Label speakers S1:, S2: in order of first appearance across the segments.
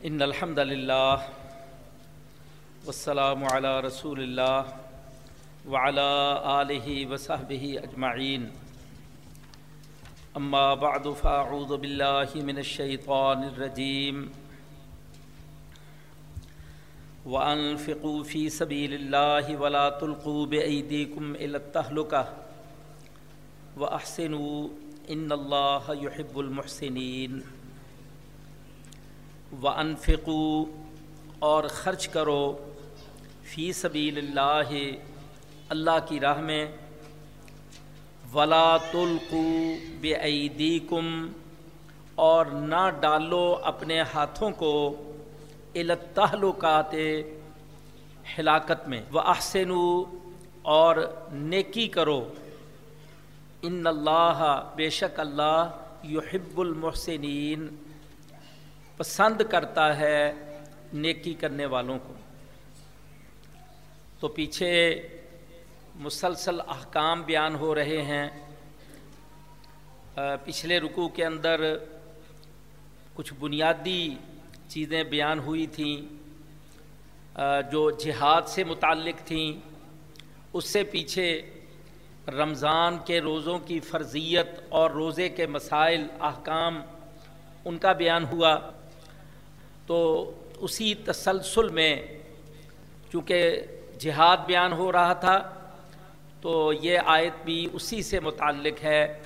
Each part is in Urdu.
S1: ان الحمد للہ والسلام علی رسول اللہ وعلى آلہ وصحبہ اجمعین اما بعد فاعوذ باللہ من الشیطان الرجیم وانفقوا فی سبیل اللہ ولا تلقوا بأیدیکم الى التہلکہ واحسنوا ان اللہ يحب المحسنین وانفقوا اور خرچ کرو فی سبیل اللہ اللہ کی راہ میں۔ ولا تلقو بعیدیکم اور نہ ڈالو اپنے ہاتھوں کو التحلقات ہلاکت میں۔ و اور نیکی کرو۔ ان اللہ بے شک اللہ یحب المحسنین۔ پسند کرتا ہے نیکی کرنے والوں کو۔ تو پیچھے مسلسل احکام بیان ہو رہے ہیں۔ پچھلے رکوع کے اندر کچھ بنیادی چیزیں بیان ہوئی تھیں جو جہاد سے متعلق تھیں۔ اس سے پیچھے رمضان کے روزوں کی فرضیت اور روزے کے مسائل، احکام، ان کا بیان ہوا۔ تو اسی تسلسل میں چونکہ جہاد بیان ہو رہا تھا، تو یہ آیت بھی اسی سے متعلق ہے۔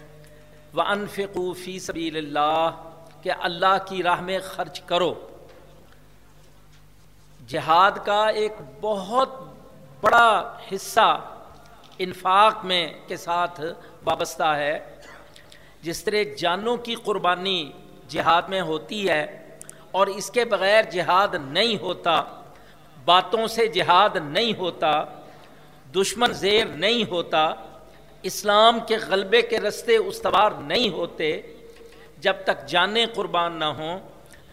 S1: وہ انفقو فی سبیل اللہ کہ اللہ کی راہ میں خرچ کرو۔ جہاد کا ایک بہت بڑا حصہ انفاق میں کے ساتھ وابستہ ہے۔ جس طرح جانوں کی قربانی جہاد میں ہوتی ہے اور اس کے بغیر جہاد نہیں ہوتا، باتوں سے جہاد نہیں ہوتا، دشمن زیر نہیں ہوتا، اسلام کے غلبے کے رستے استوار نہیں ہوتے، جب تک جانیں قربان نہ ہوں،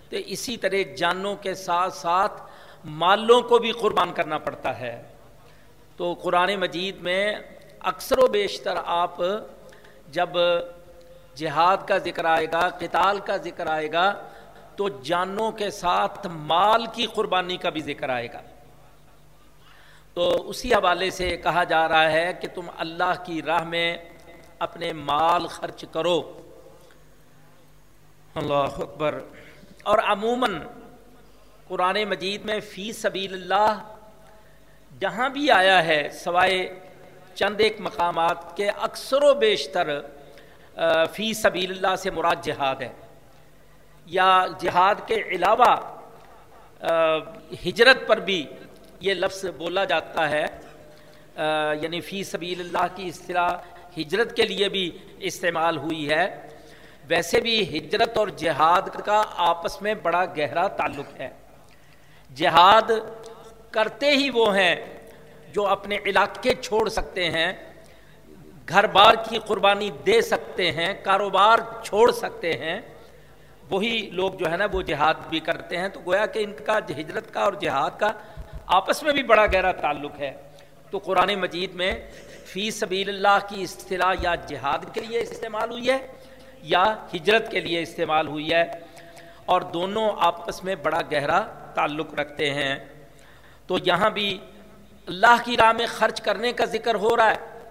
S1: تو اسی طرح جانوں کے ساتھ ساتھ مالوں کو بھی قربان کرنا پڑتا ہے۔ تو قرآن مجید میں اکثر و بیشتر آپ جب جہاد کا ذکر آئے گا، قتال کا ذکر آئے گا تو جانوں کے ساتھ مال کی قربانی کا بھی ذکر آئے گا۔ تو اسی حوالے سے کہا جا رہا ہے کہ تم اللہ کی راہ میں اپنے مال خرچ کرو۔ اللہ اکبر۔ اور عموماً قرآن مجید میں فی سبیل اللہ جہاں بھی آیا ہے، سوائے چند ایک مقامات کے، اکثر و بیشتر فی سبیل اللہ سے مراد جہاد ہے۔ یا جہاد کے علاوہ ہجرت پر بھی یہ لفظ بولا جاتا ہے۔ یعنی فی سبیل اللہ کی اصطلاح ہجرت کے لیے بھی استعمال ہوئی ہے۔ ویسے بھی ہجرت اور جہاد کا آپس میں بڑا گہرا تعلق ہے۔ جہاد کرتے ہی وہ ہیں جو اپنے علاقے چھوڑ سکتے ہیں، گھر بار کی قربانی دے سکتے ہیں، کاروبار چھوڑ سکتے ہیں۔ وہی لوگ جو ہے نا، وہ جہاد بھی کرتے ہیں۔ تو گویا کہ ان کا ہجرت کا اور جہاد کا آپس میں بھی بڑا گہرا تعلق ہے۔ تو قرآن مجید میں فی سبیل اللہ کی اصطلاح یا جہاد کے لیے استعمال ہوئی ہے یا ہجرت کے لیے استعمال ہوئی ہے۔ اور دونوں آپس میں بڑا گہرا تعلق رکھتے ہیں۔ تو یہاں بھی اللہ کی راہ میں خرچ کرنے کا ذکر ہو رہا ہے۔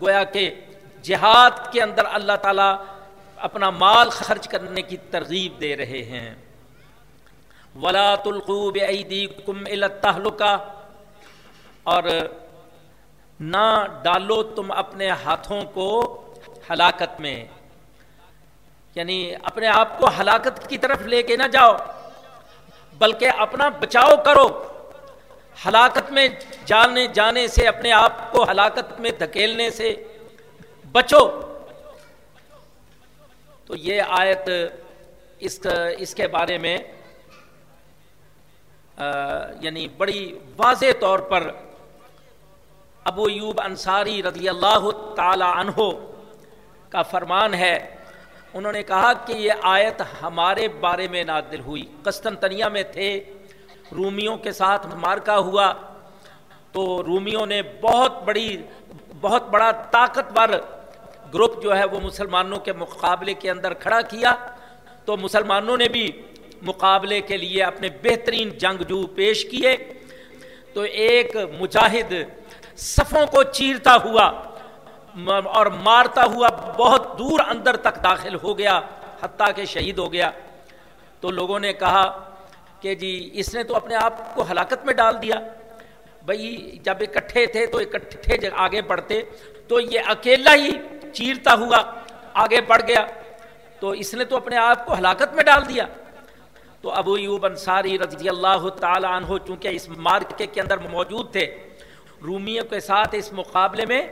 S1: گویا کہ جہاد کے اندر اللہ تعالیٰ اپنا مال خرچ کرنے کی ترغیب دے رہے ہیں۔ ولا تلقوب عیدی کم التحلقہ اور نہ ڈالو تم اپنے ہاتھوں کو ہلاکت میں۔ یعنی اپنے آپ کو ہلاکت کی طرف لے کے نہ جاؤ، بلکہ اپنا بچاؤ کرو۔ ہلاکت میں جانے جانے سے، اپنے آپ کو ہلاکت میں دھکیلنے سے بچو۔ تو یہ آیت اس اس کے بارے میں یعنی بڑی واضح طور پر ابو یوب انصاری رضی اللہ تعالی عنہ کا فرمان ہے۔ انہوں نے کہا کہ یہ آیت ہمارے بارے میں نادل ہوئی۔ قسطنطنیہ میں تھے، رومیوں کے ساتھ مارکا ہوا۔ تو رومیوں نے بہت بڑی بہت بڑا طاقتور گروپ جو ہے وہ مسلمانوں کے مقابلے کے اندر کھڑا کیا تو مسلمانوں نے بھی مقابلے کے لیے اپنے بہترین جنگجو پیش کیے تو ایک مجاہد صفوں کو چیرتا ہوا اور مارتا ہوا بہت دور اندر تک داخل ہو گیا، حتیٰ کہ شہید ہو گیا۔ تو لوگوں نے کہا کہ جی اس نے تو اپنے آپ کو ہلاکت میں ڈال دیا۔ بھائی، جب اکٹھے تھے تو اکٹھے آگے بڑھتے تو یہ اکیلا ہی چیرتا ہوا، آگے بڑھ گیا۔ تو اس نے تو اپنے آپ کو ہلاکت میں ڈال دیا۔ تو ابو ایوب انصاری رضی اللہ تعالیٰ عنہ چونکہ اس مارکے کے اندر موجود تھے، رومیوں کے ساتھ اس مقابلے میں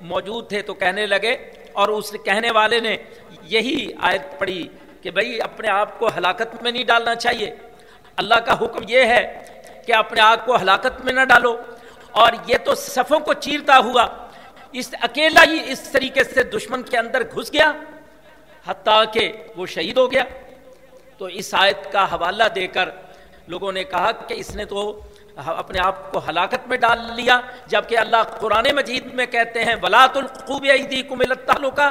S1: موجود تھے تو کہنے لگے، اور اس کہنے والے نے یہی آیت پڑھی کہ بھائی اپنے آپ کو ہلاکت میں نہیں ڈالنا چاہیے۔ اللہ کا حکم یہ ہے کہ اپنے آپ کو ہلاکت میں نہ ڈالو۔ اور یہ تو صفوں کو چیرتا ہوا اس اکیلا ہی اس طریقے سے دشمن کے اندر گھس گیا، حتیٰ کہ وہ شہید ہو گیا۔ تو اس آیت کا حوالہ دے کر لوگوں نے کہا کہ اس نے تو اپنے آپ کو ہلاکت میں ڈال لیا، جبکہ اللہ قرآن مجید میں کہتے ہیں ولاۃ القوب عیدی کو کا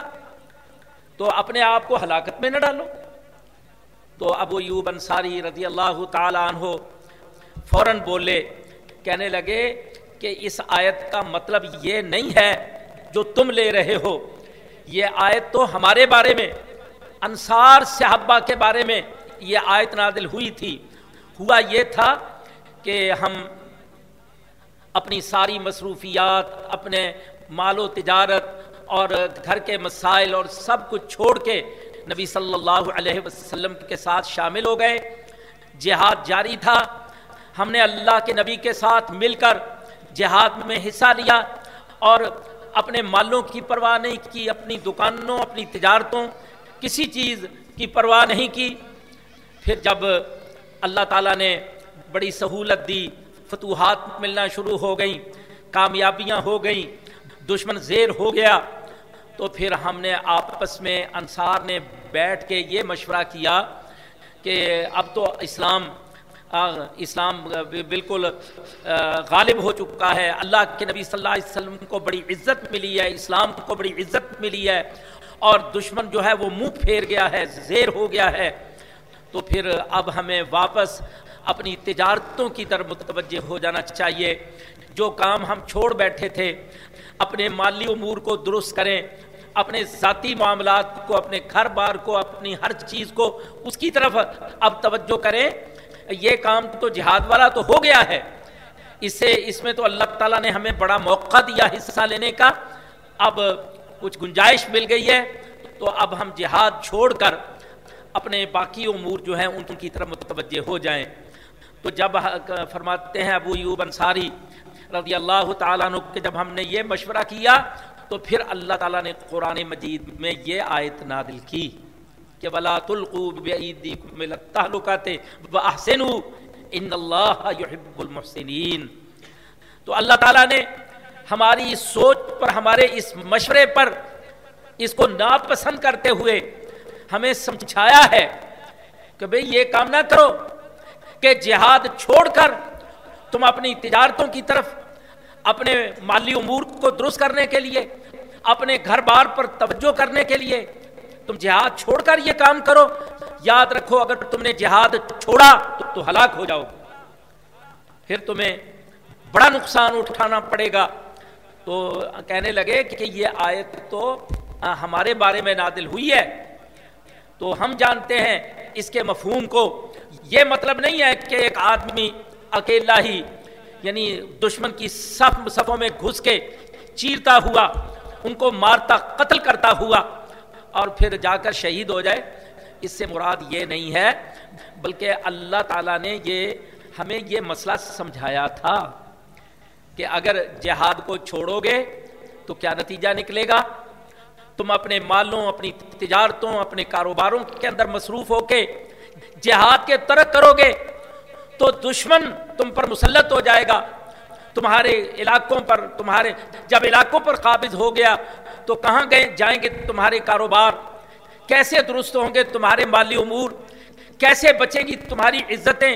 S1: تو اپنے آپ کو ہلاکت میں نہ ڈالو۔ تو ابو یوب انصاری رضی اللہ تعالیٰ عنہ فوراً بولے، کہنے لگے کہ اس آیت کا مطلب یہ نہیں ہے جو تم لے رہے ہو۔ یہ آیت تو ہمارے بارے میں، انصار صحابہ کے بارے میں یہ آیت نادل ہوئی تھی۔ ہوا یہ تھا کہ ہم اپنی ساری مصروفیات، اپنے مال و تجارت اور گھر کے مسائل اور سب کچھ چھوڑ کے نبی صلی اللہ علیہ وسلم کے ساتھ شامل ہو گئے۔ جہاد جاری تھا۔ ہم نے اللہ کے نبی کے ساتھ مل کر جہاد میں حصہ لیا اور اپنے مالوں کی پرواہ نہیں کی، اپنی دکانوں، اپنی تجارتوں، کسی چیز کی پرواہ نہیں کی۔ پھر جب اللہ تعالیٰ نے بڑی سہولت دی، فتوحات ملنا شروع ہو گئیں، کامیابیاں ہو گئیں، دشمن زیر ہو گیا، تو پھر ہم نے آپس میں انصار نے بیٹھ کے یہ مشورہ کیا کہ اب تو اسلام اسلام بالکل غالب ہو چکا ہے۔ اللہ کے نبی صلی اللہ علیہ وسلم کو بڑی عزت ملی ہے، اسلام کو بڑی عزت ملی ہے۔ اور دشمن جو ہے، وہ منہ پھیر گیا ہے، زیر ہو گیا ہے۔ تو پھر اب ہمیں واپس اپنی تجارتوں کی طرف متوجہ ہو جانا چاہیے۔ جو کام ہم چھوڑ بیٹھے تھے، اپنے مالی امور کو درست کریں، اپنے ذاتی معاملات کو، اپنے گھر بار کو، اپنی ہر چیز کو، اس کی طرف اب توجہ کریں۔ یہ کام تو جہاد والا تو ہو گیا ہے۔ اس سے اس میں تو اللہ تعالیٰ نے ہمیں بڑا موقع دیا حصہ لینے کا۔ اب کچھ گنجائش مل گئی ہے، تو اب ہم جہاد چھوڑ کر اپنے باقی امور جو ہیں، ان کی طرف متوجہ ہو جائیں۔ تو جب فرماتے ہیں ابو یوب انصاری رضی اللہ تعالیٰ عنہ کہ جب ہم نے یہ مشورہ کیا، تو پھر اللہ تعالیٰ نے قرآن مجید میں یہ آیت نادل کی۔ کہ ولا تلقوا بعیدیکم الى التهلکۃ واحسنوا ان اللہ يحب المحسنین تو اللہ تعالیٰ نے ہماری اس سوچ پر، ہمارے اس مشورے پر اس کو ناپسند کرتے ہوئے ہمیں سمجھایا ہے کہ بھئی یہ کام نہ کرو کہ جہاد چھوڑ کر تم اپنی تجارتوں کی طرف، اپنے مالی امور کو درست کرنے کے لیے، اپنے گھر بار پر توجہ کرنے کے لیے تم جہاد چھوڑ کر یہ کام کرو۔ یاد رکھو اگر تم نے جہاد چھوڑا تو, تو ہلاک ہو جاؤ پھر تمہیں بڑا نقصان اٹھانا پڑے گا۔ تو کہنے لگے کہ یہ آیت تو ہمارے بارے میں نادل ہوئی ہے۔ تو ہم جانتے ہیں اس کے مفہوم کو۔ یہ مطلب نہیں ہے کہ ایک آدمی اکیلا ہی یعنی دشمن کی صف صفوں میں گھس کے چیرتا ہوا ان کو مارتا قتل کرتا ہوا اور پھر جا کر شہید ہو جائے، اس سے مراد یہ نہیں ہے، بلکہ اللہ تعالیٰ نے یہ، ہمیں یہ مسئلہ سمجھایا تھا کہ اگر جہاد کو چھوڑو گے تو کیا نتیجہ نکلے گا؟ تم اپنے مالوں، اپنی تجارتوں، اپنے کاروباروں کے اندر مصروف ہو کے جہاد کے ترک کرو گے تو دشمن تم پر مسلط ہو جائے گا۔ تمہارے علاقوں پر، تمہارے جب علاقوں پر قابض ہو گیا تو کہاں گئے؟ جائیں گے تمہارے کاروبار۔ کیسے درست ہوں گے تمہارے مالی امور؟ کیسے بچیں گی تمہاری عزتیں؟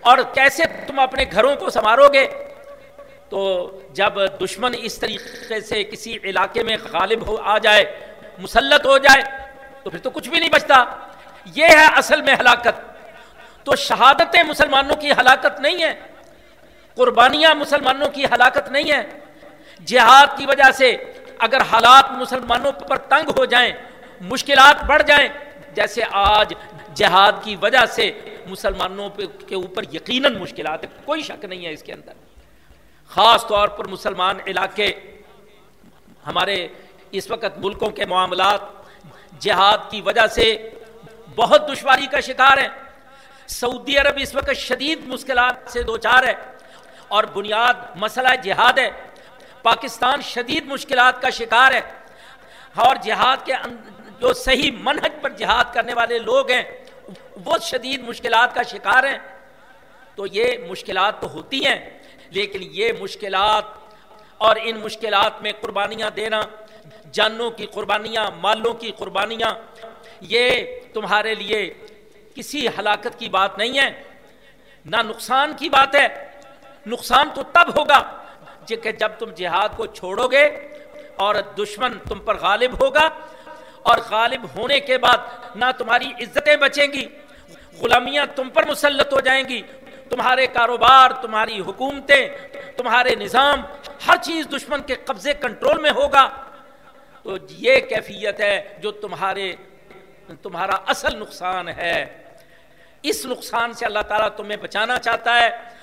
S1: اور کیسے تم اپنے گھروں کو سنوارو گے؟ تو جب دشمن اس طریقے سے کسی علاقے میں غالب ہو، آ جائے، مسلط ہو جائے، تو پھر تو کچھ بھی نہیں بچتا۔ یہ ہے اصل میں ہلاکت۔ تو شہادتیں مسلمانوں کی ہلاکت نہیں ہے۔ قربانیاں مسلمانوں کی ہلاکت نہیں ہے۔ جہاد کی وجہ سے اگر حالات مسلمانوں پر تنگ ہو جائیں، مشکلات بڑھ جائیں، جیسے آج جہاد کی وجہ سے مسلمانوں کے اوپر یقیناً مشکلات ہے کوئی شک نہیں ہے اس کے اندر۔ خاص طور پر مسلمان علاقے، ہمارے اس وقت ملکوں کے معاملات جہاد کی وجہ سے بہت دشواری کا شکار ہے سعودی عرب اس وقت شدید مشکلات سے دو چار ہے۔ اور بنیاد مسئلہ جہاد ہے۔ پاکستان شدید مشکلات کا شکار ہے۔ اور جہاد کے جو صحیح منہج پر جہاد کرنے والے لوگ ہیں، وہ شدید مشکلات کا شکار ہیں۔ تو یہ مشکلات تو ہوتی ہیں، لیکن یہ مشکلات اور ان مشکلات میں قربانیاں دینا، جانوں کی قربانیاں، مالوں کی قربانیاں، یہ تمہارے لیے کسی ہلاکت کی بات نہیں ہے، نہ نقصان کی بات ہے۔ نقصان تو تب ہوگا کہ جب تم جہاد کو چھوڑو گے اور دشمن تم پر غالب ہوگا اور غالب ہونے کے بعد نہ تمہاری عزتیں بچیں گی، غلامیاں تم پر مسلط ہو جائیں گی، تمہارے کاروبار، تمہاری حکومتیں، تمہارے نظام، ہر چیز دشمن کے قبضے کنٹرول میں ہوگا۔ تو یہ کیفیت ہے جو تمہارے، تمہارا اصل نقصان ہے۔ اس نقصان سے اللہ تعالیٰ تمہیں بچانا چاہتا ہے۔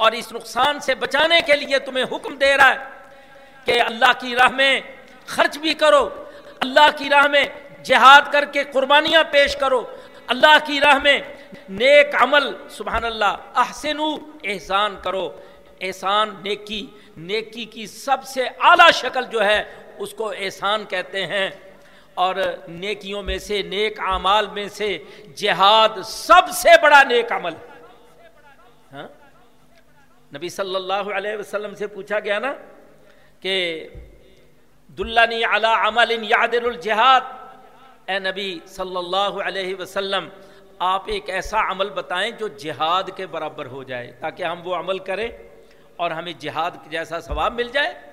S1: اور اس نقصان سے بچانے کے لیے تمہیں حکم دے رہا ہے کہ اللہ کی راہ میں خرچ بھی کرو، اللہ کی راہ میں جہاد کر کے قربانیاں پیش کرو، اللہ کی راہ میں نیک عمل سبحان اللہ احسن احسان کرو۔ احسان نیکی نیکی کی سب سے اعلیٰ شکل جو ہے، اس کو احسان کہتے ہیں۔ اور نیکیوں میں سے، نیک اعمال میں سے جہاد سب سے بڑا نیک عمل ہاں؟ نبی صلی اللہ علیہ وسلم سے پوچھا گیا نا کہ دلانی علی عمل یادر الجہاد۔ اے نبی صلی اللہ علیہ وسلم، آپ ایک ایسا عمل بتائیں جو جہاد کے برابر ہو جائے، تاکہ ہم وہ عمل کریں اور ہمیں جہاد جیسا ثواب مل جائے۔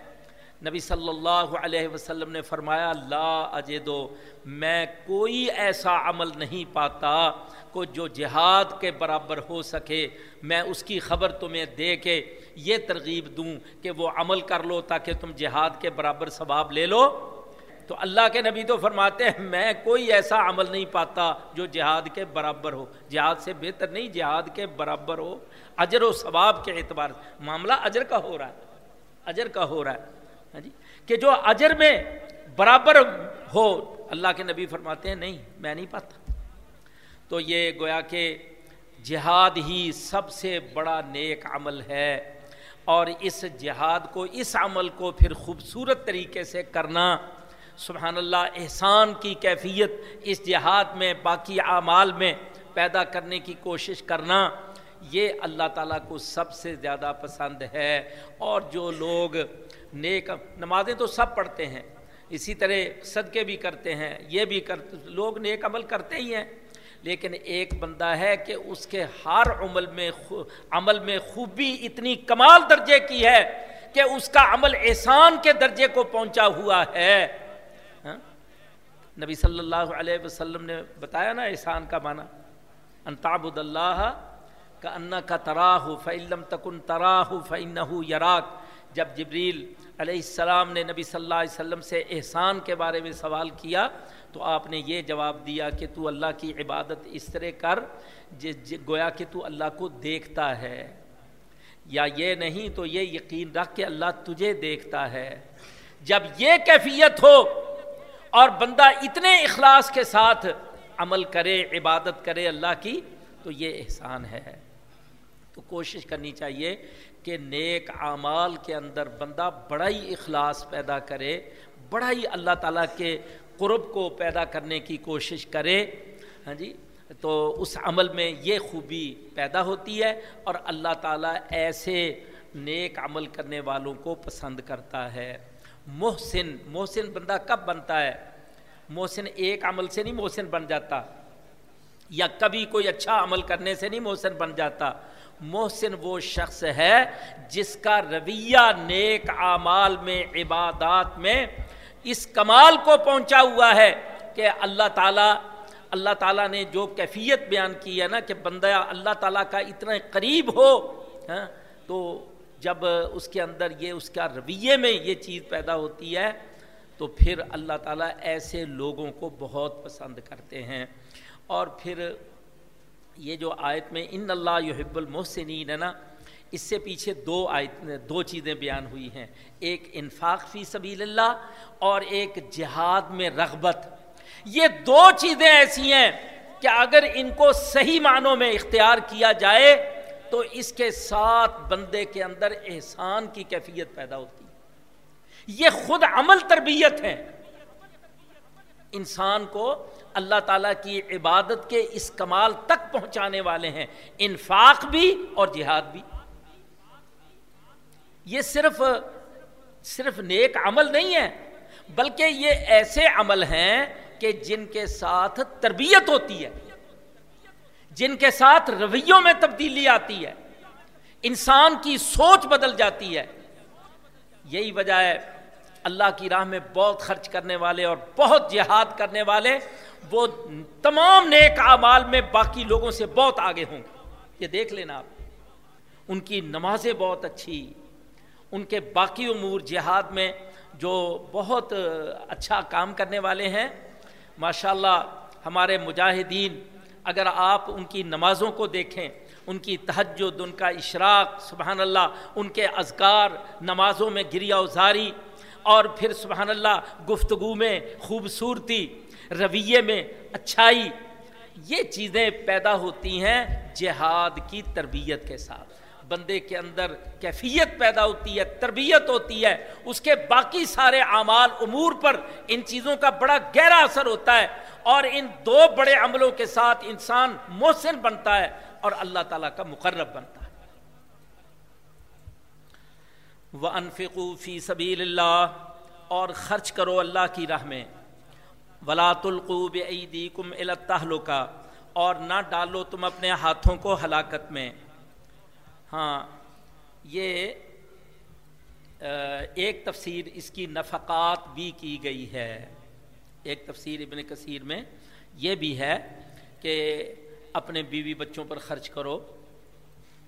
S1: نبی صلی اللہ علیہ وسلم نے فرمایا، لا اجدو، میں کوئی ایسا عمل نہیں پاتا کو جو جہاد کے برابر ہو سکے۔ میں اس کی خبر تمہیں دے کے یہ ترغیب دوں کہ وہ عمل کر لو تاکہ تم جہاد کے برابر ثواب لے لو۔ تو اللہ کے نبی تو فرماتے ہیں، میں کوئی ایسا عمل نہیں پاتا جو جہاد کے برابر ہو۔ جہاد سے بہتر نہیں، جہاد کے برابر ہو۔ اجر و ثواب کے اعتبار معاملہ اجر کا ہو رہا ہے۔ اجر کا ہو رہا ہے۔ ہاں جی؟ کہ جو اجر میں برابر ہو، اللہ کے نبی فرماتے ہیں، نہیں، میں نہیں پاتا۔ تو یہ گویا کہ جہاد ہی سب سے بڑا نیک عمل ہے، اور اس جہاد کو، اس عمل کو پھر خوبصورت طریقے سے کرنا، سبحان اللہ، احسان کی کیفیت اس جہاد میں، باقی اعمال میں پیدا کرنے کی کوشش کرنا، یہ اللہ تعالیٰ کو سب سے زیادہ پسند ہے۔ اور جو لوگ نیک نمازیں تو سب پڑھتے ہیں، اسی طرح صدقے بھی کرتے ہیں، یہ بھی کر، لوگ نیک عمل کرتے ہی ہیں۔ لیکن ایک بندہ ہے کہ اس کے ہر عمل میں عمل میں خوبی اتنی کمال درجے کی ہے کہ اس کا عمل احسان کے درجے کو پہنچا ہوا ہے۔ ہاں؟ نبی صلی اللہ علیہ وسلم نے بتایا نا احسان کا معنی انتابد اللہ کا انا کا تراہ فعلم تکن تراہ فعن یراک۔ جب جبریل علیہ السلام نے نبی صلی اللہ علیہ وسلم سے احسان کے بارے میں سوال کیا تو آپ نے یہ جواب دیا کہ تو اللہ کی عبادت اس طرح کر گویا کہ تو اللہ کو دیکھتا ہے۔ یا یہ نہیں تو یہ یقین رکھ کہ اللہ تجھے دیکھتا ہے۔ جب یہ کیفیت ہو اور بندہ اتنے اخلاص کے ساتھ عمل کرے، عبادت کرے اللہ کی تو یہ احسان ہے۔ تو کوشش کرنی چاہیے کہ نیک اعمال کے اندر بندہ بڑا ہی اخلاص پیدا کرے، بڑا ہی اللہ تعالیٰ کے قرب کو پیدا کرنے کی کوشش کرے۔ ہاں جی؟ تو اس عمل میں یہ خوبی پیدا ہوتی ہے اور اللہ تعالیٰ ایسے نیک عمل کرنے والوں کو پسند کرتا ہے۔ محسن محسن بندہ کب بنتا ہے؟ محسن ایک عمل سے نہیں محسن بن جاتا۔ یا کبھی کوئی اچھا عمل کرنے سے نہیں محسن بن جاتا۔ محسن وہ شخص ہے جس کا رویہ نیک اعمال میں، عبادات میں اس کمال کو پہنچا ہوا ہے کہ اللہ تعالیٰ اللہ تعالیٰ نے جو کیفیت بیان کی ہے نا کہ بندہ اللہ تعالیٰ کا اتنا قریب ہو ہاں، تو جب اس کے اندر یہ، اس کا رویے میں یہ چیز پیدا ہوتی ہے تو پھر اللہ تعالیٰ ایسے لوگوں کو بہت پسند کرتے ہیں۔ اور پھر یہ جو آیت میں ان اللہ یحب المحسنین ہے نا، اس سے پیچھے دو آیت، دو چیزیں بیان ہوئی ہیں۔ ایک انفاق فی سبیل اللہ اور ایک جہاد میں رغبت۔ یہ دو چیزیں ایسی ہیں کہ اگر ان کو صحیح معنوں میں اختیار کیا جائے تو اس کے ساتھ بندے کے اندر احسان کی کیفیت پیدا ہوتی ہے۔ یہ خود عمل تربیت ہے۔ انسان کو اللہ تعالیٰ کی عبادت کے اس کمال تک پہنچانے والے ہیں۔ انفاق بھی اور جہاد بھی۔ یہ صرف صرف نیک عمل نہیں ہے، بلکہ یہ ایسے عمل ہیں کہ جن کے ساتھ تربیت ہوتی ہے، جن کے ساتھ رویوں میں تبدیلی آتی ہے۔ انسان کی سوچ بدل جاتی ہے۔ یہی وجہ ہے اللہ کی راہ میں بہت خرچ کرنے والے اور بہت جہاد کرنے والے، وہ تمام نیک اعمال میں باقی لوگوں سے بہت آگے ہوں۔ گے یہ دیکھ لینا آپ۔ ان کی نمازیں بہت اچھی، ان کے باقی امور جہاد میں جو بہت اچھا کام کرنے والے ہیں ماشاء اللہ ہمارے مجاہدین، اگر آپ ان کی نمازوں کو دیکھیں، ان کی تہجد، ان کا اشراق، سبحان اللہ، ان کے اذکار، نمازوں میں گریا ازاری اور پھر سبحان اللہ گفتگو میں، خوبصورتی، رویے میں اچھائی، یہ چیزیں پیدا ہوتی ہیں جہاد کی تربیت کے ساتھ۔ بندے کے اندر کیفیت پیدا ہوتی ہے، تربیت ہوتی ہے۔ اس کے باقی سارے اعمال، امور پر ان چیزوں کا بڑا گہرا اثر ہوتا ہے۔ اور ان دو بڑے عملوں کے ساتھ انسان محسن بنتا ہے اور اللہ تعالیٰ کا مقرب بنتا ہے۔ وہ انفقو فی سبیل اللہ اور خرچ کرو اللہ کی راہ میں۔ ولاۃ القوب عیدی کم الطلو کا اور نہ ڈالو تم اپنے ہاتھوں کو ہلاکت میں۔ ہاں یہ ایک تفسیر اس کی نفقات بھی کی گئی ہے۔ ایک تفسیر ابن کثیر میں یہ بھی ہے کہ اپنے بیوی بچوں پر خرچ کرو،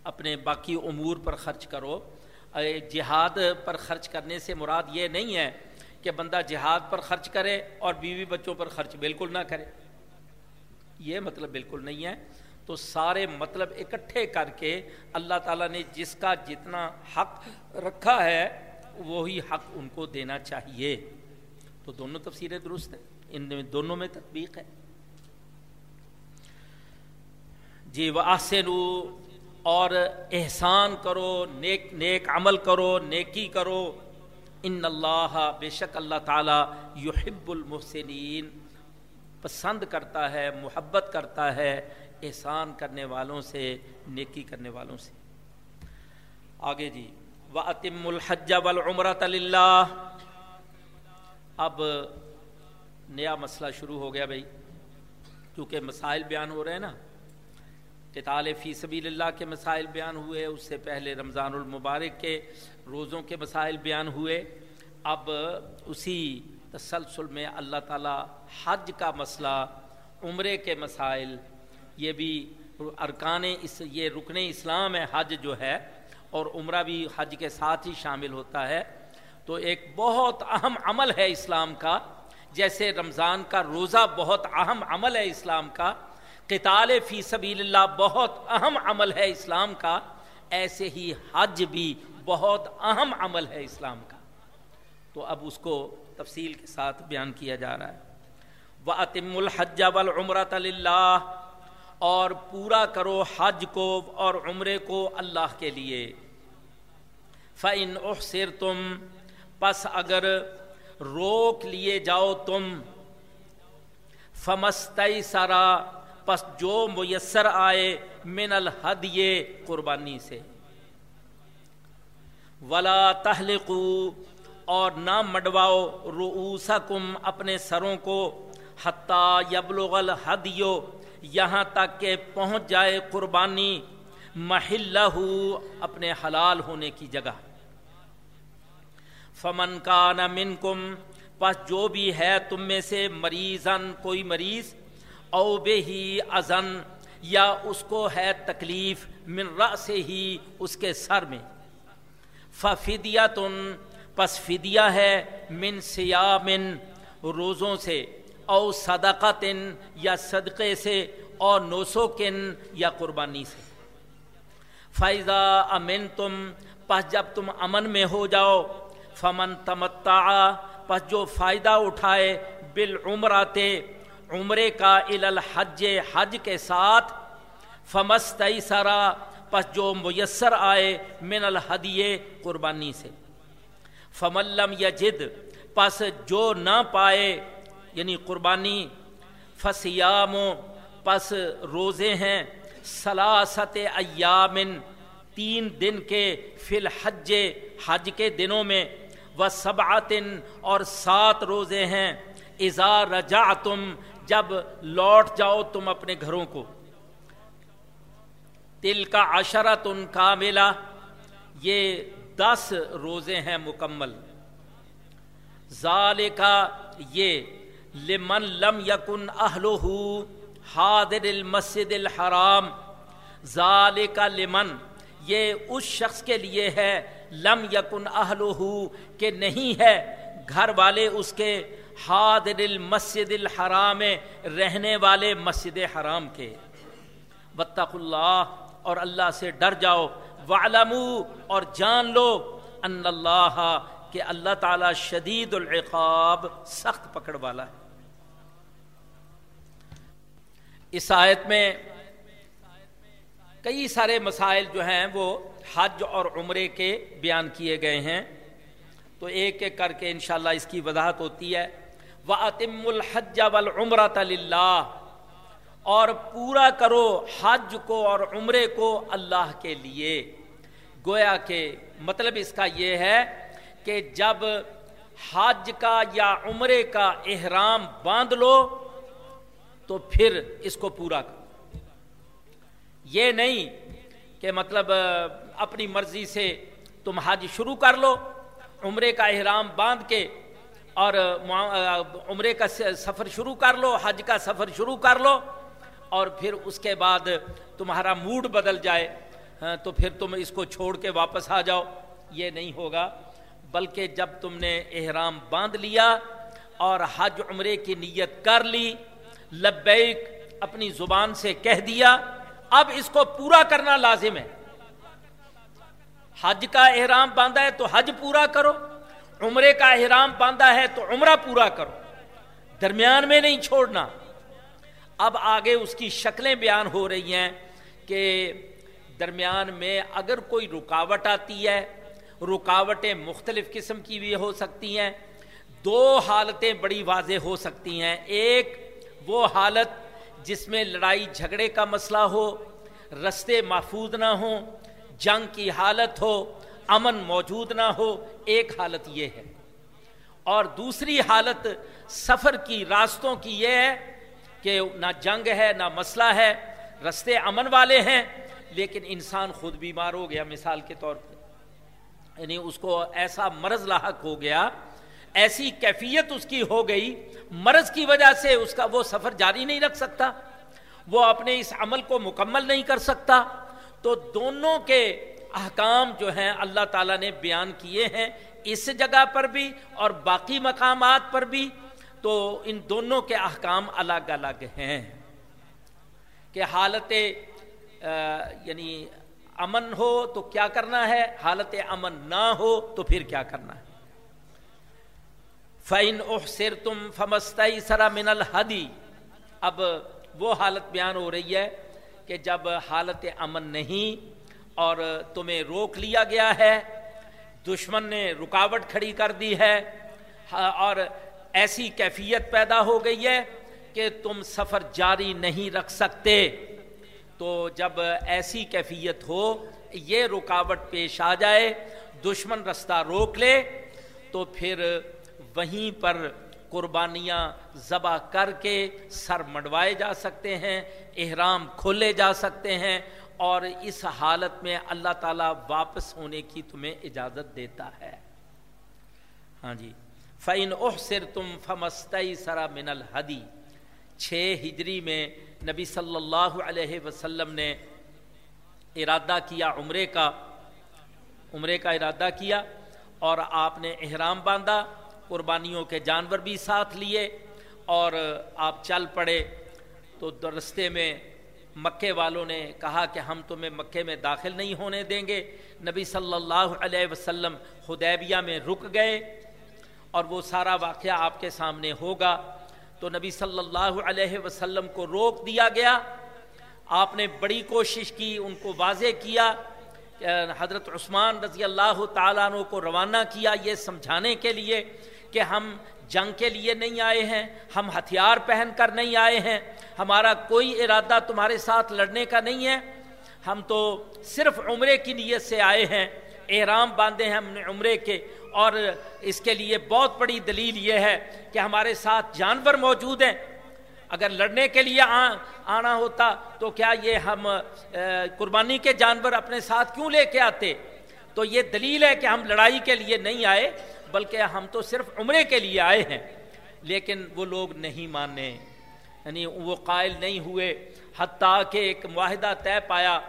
S1: اپنے باقی امور پر خرچ کرو۔ جہاد پر خرچ کرنے سے مراد یہ نہیں ہے کہ بندہ جہاد پر خرچ کرے اور بیوی بچوں پر خرچ بالکل نہ کرے۔ یہ مطلب بالکل نہیں ہے۔ تو سارے مطلب اکٹھے کر کے اللہ تعالیٰ نے جس کا جتنا حق رکھا ہے، وہی حق ان کو دینا چاہیے۔ تو دونوں تفسیریں درست ہیں۔ ان میں دونوں میں تطبیق ہے۔ جی وہ اور احسان کرو، نیک نیک عمل کرو، نیکی کرو۔ ان اللہ بے شک اللہ تعالیٰ یحب المحسنین، پسند کرتا ہے، محبت کرتا ہے احسان کرنے والوں سے، نیکی کرنے والوں سے۔ آگے جی و عطم الحج والعمرۃ اللہ اب نیا مسئلہ شروع ہو گیا بھائی، کیونکہ مسائل بیان ہو رہے ہیں نا۔ کتال فی سبیل اللہ کے مسائل بیان ہوئے، اس سے پہلے رمضان المبارک کے روزوں کے مسائل بیان ہوئے۔ اب اسی تسلسل میں اللہ تعالی حج کا مسئلہ، عمرے کے مسائل، یہ بھی ارکان اس، یہ رکن اسلام ہے، حج جو ہے، اور عمرہ بھی حج کے ساتھ ہی شامل ہوتا ہے۔ تو ایک بہت اہم عمل ہے اسلام کا، جیسے رمضان کا روزہ بہت اہم عمل ہے اسلام کا۔ قتال فی سبیل اللہ بہت اہم عمل ہے اسلام کا، ایسے ہی حج بھی بہت اہم عمل ہے اسلام کا۔ تو اب اس کو تفصیل کے ساتھ بیان کیا جا رہا ہے۔ وہ عطم الحج والعمرۃ اللہ اور پورا کرو حج کو اور عمرے کو اللہ کے لیے۔ فعن احسر تم پس اگر روک لیے جاؤ تم۔ فمست سارا پس جو میسر آئے من الحد یہ قربانی سے۔ ولا تہلقو اور نہ مڈواؤ روسکم اپنے سروں کو حتیٰ یبلغ الحدیو یہاں تک کہ پہنچ جائے قربانی محلہ اپنے حلال ہونے کی جگہ۔ فمن کا نہ من کم پس جو بھی ہے تم میں سے مریضن کوئی مریض او بے ہی ازن، یا اس کو ہے تکلیف من را سے ہی اس کے سر میں۔ ففدیا تن پس فدیا ہے من سیا من روزوں سے، او صدقتن، یا صدقے سے اور نوسو کن یا قربانی سے۔ فائزہ امن تم پس جب تم امن میں ہو جاؤ، فمن تمتا پس جو فائدہ اٹھائے بالعمراتے عمرے کا الحج، حج کے ساتھ فمست سرا پس جو میسر آئے من الحدیے قربانی سے۔ فملم یا جد پس جو نہ پائے یعنی قربانی فسیام پس روزے ہیں، سلاست ایامن تین دن کے فی الحج، حج کے دنوں میں وہ سبعتن اور سات روزے ہیں۔ ازا رجا تم جب لوٹ جاؤ تم اپنے گھروں کو۔ تل کا عشرت ان کا میلہ یہ دس روزے ہیں مکمل۔ ظال کا یہ لمن لم یکن اہلو حاضر المسد الحرام۔ ظال کا لمن، یہ اس شخص کے لیے ہے، لم یکن اہلو کہ نہیں ہے گھر والے اس کے حاضر المسد الحرام رہنے والے مسجد حرام کے۔ بطخ اللہ اور اللہ سے ڈر جاؤ۔ وعلمو اور جان لو ان اللہ کہ اللہ تعالی شدید العقاب سخت پکڑ والا ہے۔ اس آیت میں کئی سارے مسائل جو ہیں وہ حج اور عمرے کے بیان کیے گئے ہیں۔ تو ایک ایک کر کے انشاءاللہ اس کی وضاحت ہوتی ہے۔ وَأَتِمُّ الْحَجَّ وَالْعُمْرَةَ لِلَّهِ۔ اور پورا کرو حج کو اور عمرے کو اللہ کے لیے۔ گویا کہ مطلب اس کا یہ ہے کہ جب حج کا یا عمرے کا احرام باندھ لو، تو پھر اس کو پورا کرو۔ یہ نہیں کہ مطلب اپنی مرضی سے تم حج شروع کر لو، عمرے کا احرام باندھ کے اور عمرے کا سفر شروع کر لو، حج کا سفر شروع کر لو، اور پھر اس کے بعد تمہارا موڈ بدل جائے ہاں، تو پھر تم اس کو چھوڑ کے واپس آ جاؤ۔ یہ نہیں ہوگا، بلکہ جب تم نے احرام باندھ لیا اور حج عمرے کی نیت کر لی، لبیک اپنی زبان سے کہہ دیا، اب اس کو پورا کرنا لازم ہے۔ حج کا احرام باندھا ہے تو حج پورا کرو۔ عمرے کا احرام باندھا ہے تو عمرہ پورا کرو۔ درمیان میں نہیں چھوڑنا۔ اب آگے اس کی شکلیں بیان ہو رہی ہیں کہ درمیان میں اگر کوئی رکاوٹ آتی ہے، رکاوٹیں مختلف قسم کی بھی ہو سکتی ہیں۔ دو حالتیں بڑی واضح ہو سکتی ہیں۔ ایک وہ حالت جس میں لڑائی جھگڑے کا مسئلہ ہو، رستے محفوظ نہ ہوں، جنگ کی حالت ہو امن موجود نہ ہو، ایک حالت یہ ہے۔ اور دوسری حالت سفر کی راستوں کی یہ ہے کہ نہ جنگ ہے، نہ مسئلہ ہے، رستے امن والے ہیں، لیکن انسان خود بیمار ہو گیا، مثال کے طور پہ یعنی اس کو ایسا مرض لاحق ہو گیا، ایسی کیفیت اس کی ہو گئی، مرض کی وجہ سے اس کا وہ سفر جاری نہیں رکھ سکتا، وہ اپنے اس عمل کو مکمل نہیں کر سکتا۔ تو دونوں کے احکام جو ہیں اللہ تعالیٰ نے بیان کیے ہیں اس جگہ پر بھی اور باقی مقامات پر بھی، تو ان دونوں کے احکام الگ الگ ہیں۔ کہ حالت یعنی امن ہو تو کیا کرنا ہے، حالت امن نہ ہو تو پھر کیا کرنا ہے۔ فعین اوہ سر تم فمستئی سرا من الحدی اب وہ حالت بیان ہو رہی ہے کہ جب حالت امن نہیں اور تمہیں روک لیا گیا ہے۔ دشمن نے رکاوٹ کھڑی کر دی ہے۔ اور ایسی کیفیت پیدا ہو گئی ہے کہ تم سفر جاری نہیں رکھ سکتے۔ تو جب ایسی کیفیت ہو، یہ رکاوٹ پیش آ جائے، دشمن رستہ روک لے، تو پھر وہیں پر قربانیاں ذبح کر کے سر منڈوائے جا سکتے ہیں، احرام کھولے جا سکتے ہیں اور اس حالت میں اللہ تعالیٰ واپس ہونے کی تمہیں اجازت دیتا ہے۔ ہاں جی۔ فعین اوہ سر تم فمست سرا من الحدی چھ ہجری میں نبی صلی اللہ علیہ وسلم نے ارادہ کیا عمرے کا عمرے کا ارادہ کیا اور آپ نے احرام باندھا، قربانیوں کے جانور بھی ساتھ لیے اور آپ چل پڑے تو رستے میں مکے والوں نے کہا کہ ہم تمہیں مکے میں داخل نہیں ہونے دیں گے۔ نبی صلی اللہ علیہ وسلم خدیبیہ میں رک گئے اور وہ سارا واقعہ آپ کے سامنے ہوگا۔ تو نبی صلی اللہ علیہ وسلم کو روک دیا گیا۔ آپ نے بڑی کوشش کی، ان کو واضح کیا۔ حضرت عثمان رضی اللہ تعالیٰ عنہ کو روانہ کیا یہ سمجھانے کے لیے کہ ہم جنگ کے لیے نہیں آئے ہیں، ہم ہتھیار پہن کر نہیں آئے ہیں۔ ہمارا کوئی ارادہ تمہارے ساتھ لڑنے کا نہیں ہے۔ ہم تو صرف عمرے کی نیت سے آئے ہیں۔ احرام باندھے ہیں ہم نے عمرے کے۔ اور اس کے لیے بہت بڑی دلیل یہ ہے کہ ہمارے ساتھ جانور موجود ہیں۔ اگر لڑنے کے لیے آنا ہوتا تو کیا یہ ہم قربانی کے جانور اپنے ساتھ کیوں لے کے آتے؟ تو یہ دلیل ہے کہ ہم لڑائی کے لیے نہیں آئے۔ بلکہ ہم تو صرف عمرے کے لیے آئے ہیں۔ لیکن وہ لوگ نہیں ماننے یعنی وہ قائل نہیں ہوئے۔ حتیٰ کہ ایک معاہدہ طے پایا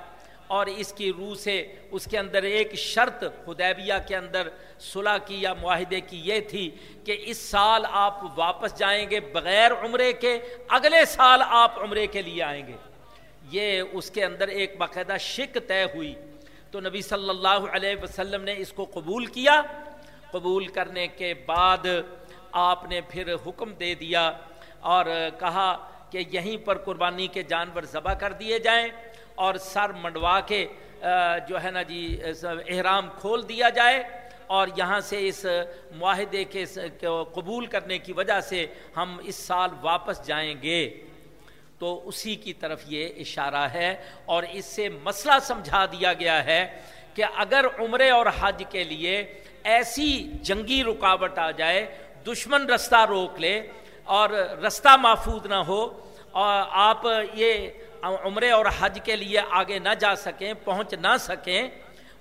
S1: اور اس کی روح سے اس کے اندر ایک شرط خدیبیہ کے اندر صلح کی یا معاہدے کی یہ تھی کہ اس سال آپ واپس جائیں گے بغیر عمرے کے، اگلے سال آپ عمرے کے لیے آئیں گے۔ یہ اس کے اندر ایک باقاعدہ شک طے ہوئی۔ تو نبی صلی اللہ علیہ وسلم نے اس کو قبول کیا۔ قبول کرنے کے بعد آپ نے پھر حکم دے دیا اور کہا کہ یہیں پر قربانی کے جانور ذبح کر دیے جائیں اور سر منڈوا کے جو ہے نا جی احرام کھول دیا جائے اور یہاں سے اس معاہدے کے قبول کرنے کی وجہ سے ہم اس سال واپس جائیں گے۔ تو اسی کی طرف یہ اشارہ ہے اور اس سے مسئلہ سمجھا دیا گیا ہے کہ اگر عمرے اور حج کے لیے ایسی جنگی رکاوٹ آ جائے، دشمن رستہ روک لے اور رستہ محفوظ نہ ہو، اور آپ یہ عمرے اور حج کے لیے آگے نہ جا سکیں، پہنچ نہ سکیں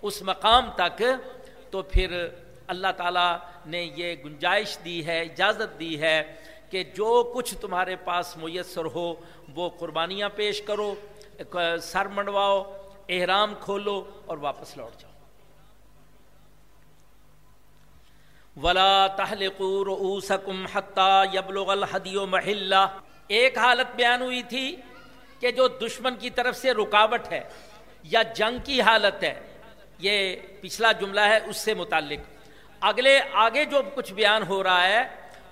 S1: اس مقام تک، تو پھر اللہ تعالیٰ نے یہ گنجائش دی ہے، اجازت دی ہے کہ جو کچھ تمہارے پاس میسر ہو، وہ قربانیاں پیش کرو، سر منڈواؤ، احرام کھولو اور واپس لوٹ جاؤ۔ ولا تحلقوا رؤوسكم حتى يبلغ الهدي محلہ۔ ایک حالت بیان ہوئی تھی کہ جو دشمن کی طرف سے رکاوٹ ہے یا جنگ کی حالت ہے، یہ پچھلا جملہ ہے، اس سے متعلق۔ اگلے، آگے جو کچھ بیان ہو رہا ہے،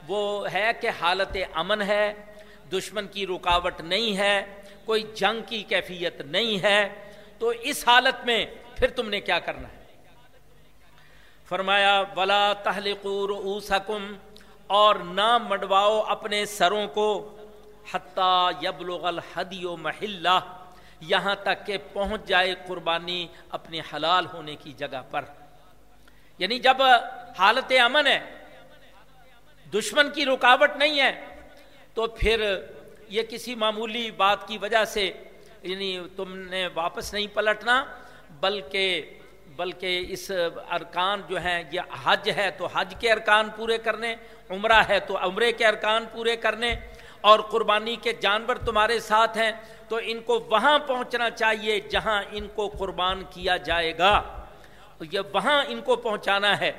S1: وہ ہے کہ حالت امن ہے، دشمن کی رکاوٹ نہیں ہے، کوئی جنگ کی کیفیت نہیں ہے۔ تو اس حالت میں پھر تم نے کیا کرنا ہے؟ فرمایا، ولا تحلقور اوسکم اور نہ مڈواؤ اپنے سروں کو حتیٰ یبلغ الحدی و محلہ یہاں تک کہ پہنچ جائے قربانی اپنے حلال ہونے کی جگہ پر۔ یعنی جب حالت امن ہے، دشمن کی رکاوٹ نہیں ہے، تو پھر یہ کسی معمولی بات کی وجہ سے یعنی تم نے واپس نہیں پلٹنا، بلکہ بلکہ اس ارکان جو ہیں، یہ حج ہے تو حج کے ارکان پورے کرنے، عمرہ ہے تو عمرے کے ارکان پورے کرنے، اور قربانی کے جانور تمہارے ساتھ ہیں، تو ان کو وہاں پہنچنا چاہیے جہاں ان کو قربان کیا جائے گا۔ یہ وہاں ان کو پہنچانا ہے۔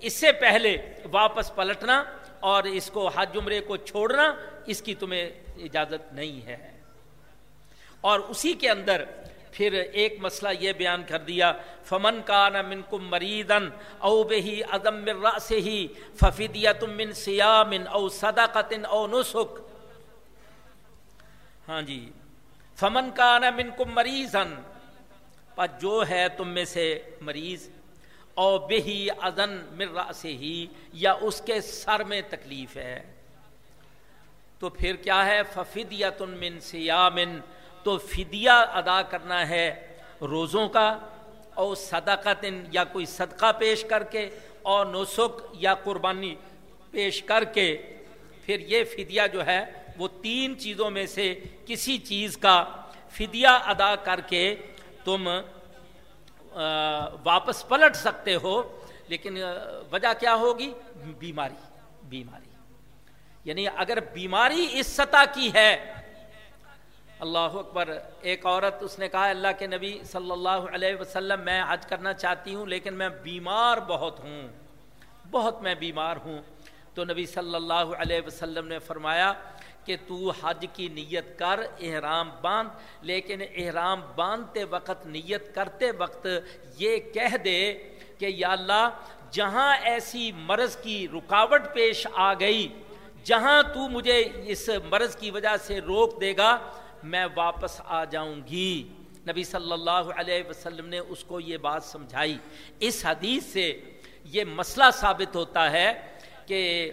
S1: اس سے پہلے واپس پلٹنا اور اس کو حج عمرے کو چھوڑنا، اس کی تمہیں اجازت نہیں ہے۔ اور اسی کے اندر پھر ایک مسئلہ یہ بیان کر دیا، فمن کا نہ من کم مریدن او بہی ادم سے ہی ففیدیا تم من سیامن او صداقتن او نسک۔ ہاں جی فمن کا نہ من کم مریضن پر جو ہے تم میں سے مریض، او بہی ادن مر سے ہی یا اس کے سر میں تکلیف ہے۔ تو پھر کیا ہے؟ ففیدیا تم من سیامن تو فدیہ ادا کرنا ہے روزوں کا اور صدقت یا کوئی صدقہ پیش کر کے اور نسخ یا قربانی پیش کر کے پھر یہ فدیہ جو ہے وہ تین چیزوں میں سے کسی چیز کا فدیہ ادا کر کے تم واپس پلٹ سکتے ہو، لیکن وجہ کیا ہوگی؟ بیماری بیماری۔ یعنی اگر بیماری اس سطح کی ہے اللہ اکبر، ایک عورت، اس نے کہا، اللہ کے نبی صلی اللہ علیہ وسلم، میں حج کرنا چاہتی ہوں، لیکن میں بیمار بہت ہوں، بہت میں بیمار ہوں۔ تو نبی صلی اللہ علیہ وسلم نے فرمایا کہ تو حج کی نیت کر، احرام باندھ، لیکن احرام باندھتے وقت، نیت کرتے وقت یہ کہہ دے کہ یا اللہ، جہاں ایسی مرض کی رکاوٹ پیش آ گئی، جہاں تو مجھے اس مرض کی وجہ سے روک دے گا میں واپس آ جاؤں گی۔ نبی صلی اللہ علیہ وسلم نے اس کو یہ بات سمجھائی۔ اس حدیث سے یہ مسئلہ ثابت ہوتا ہے کہ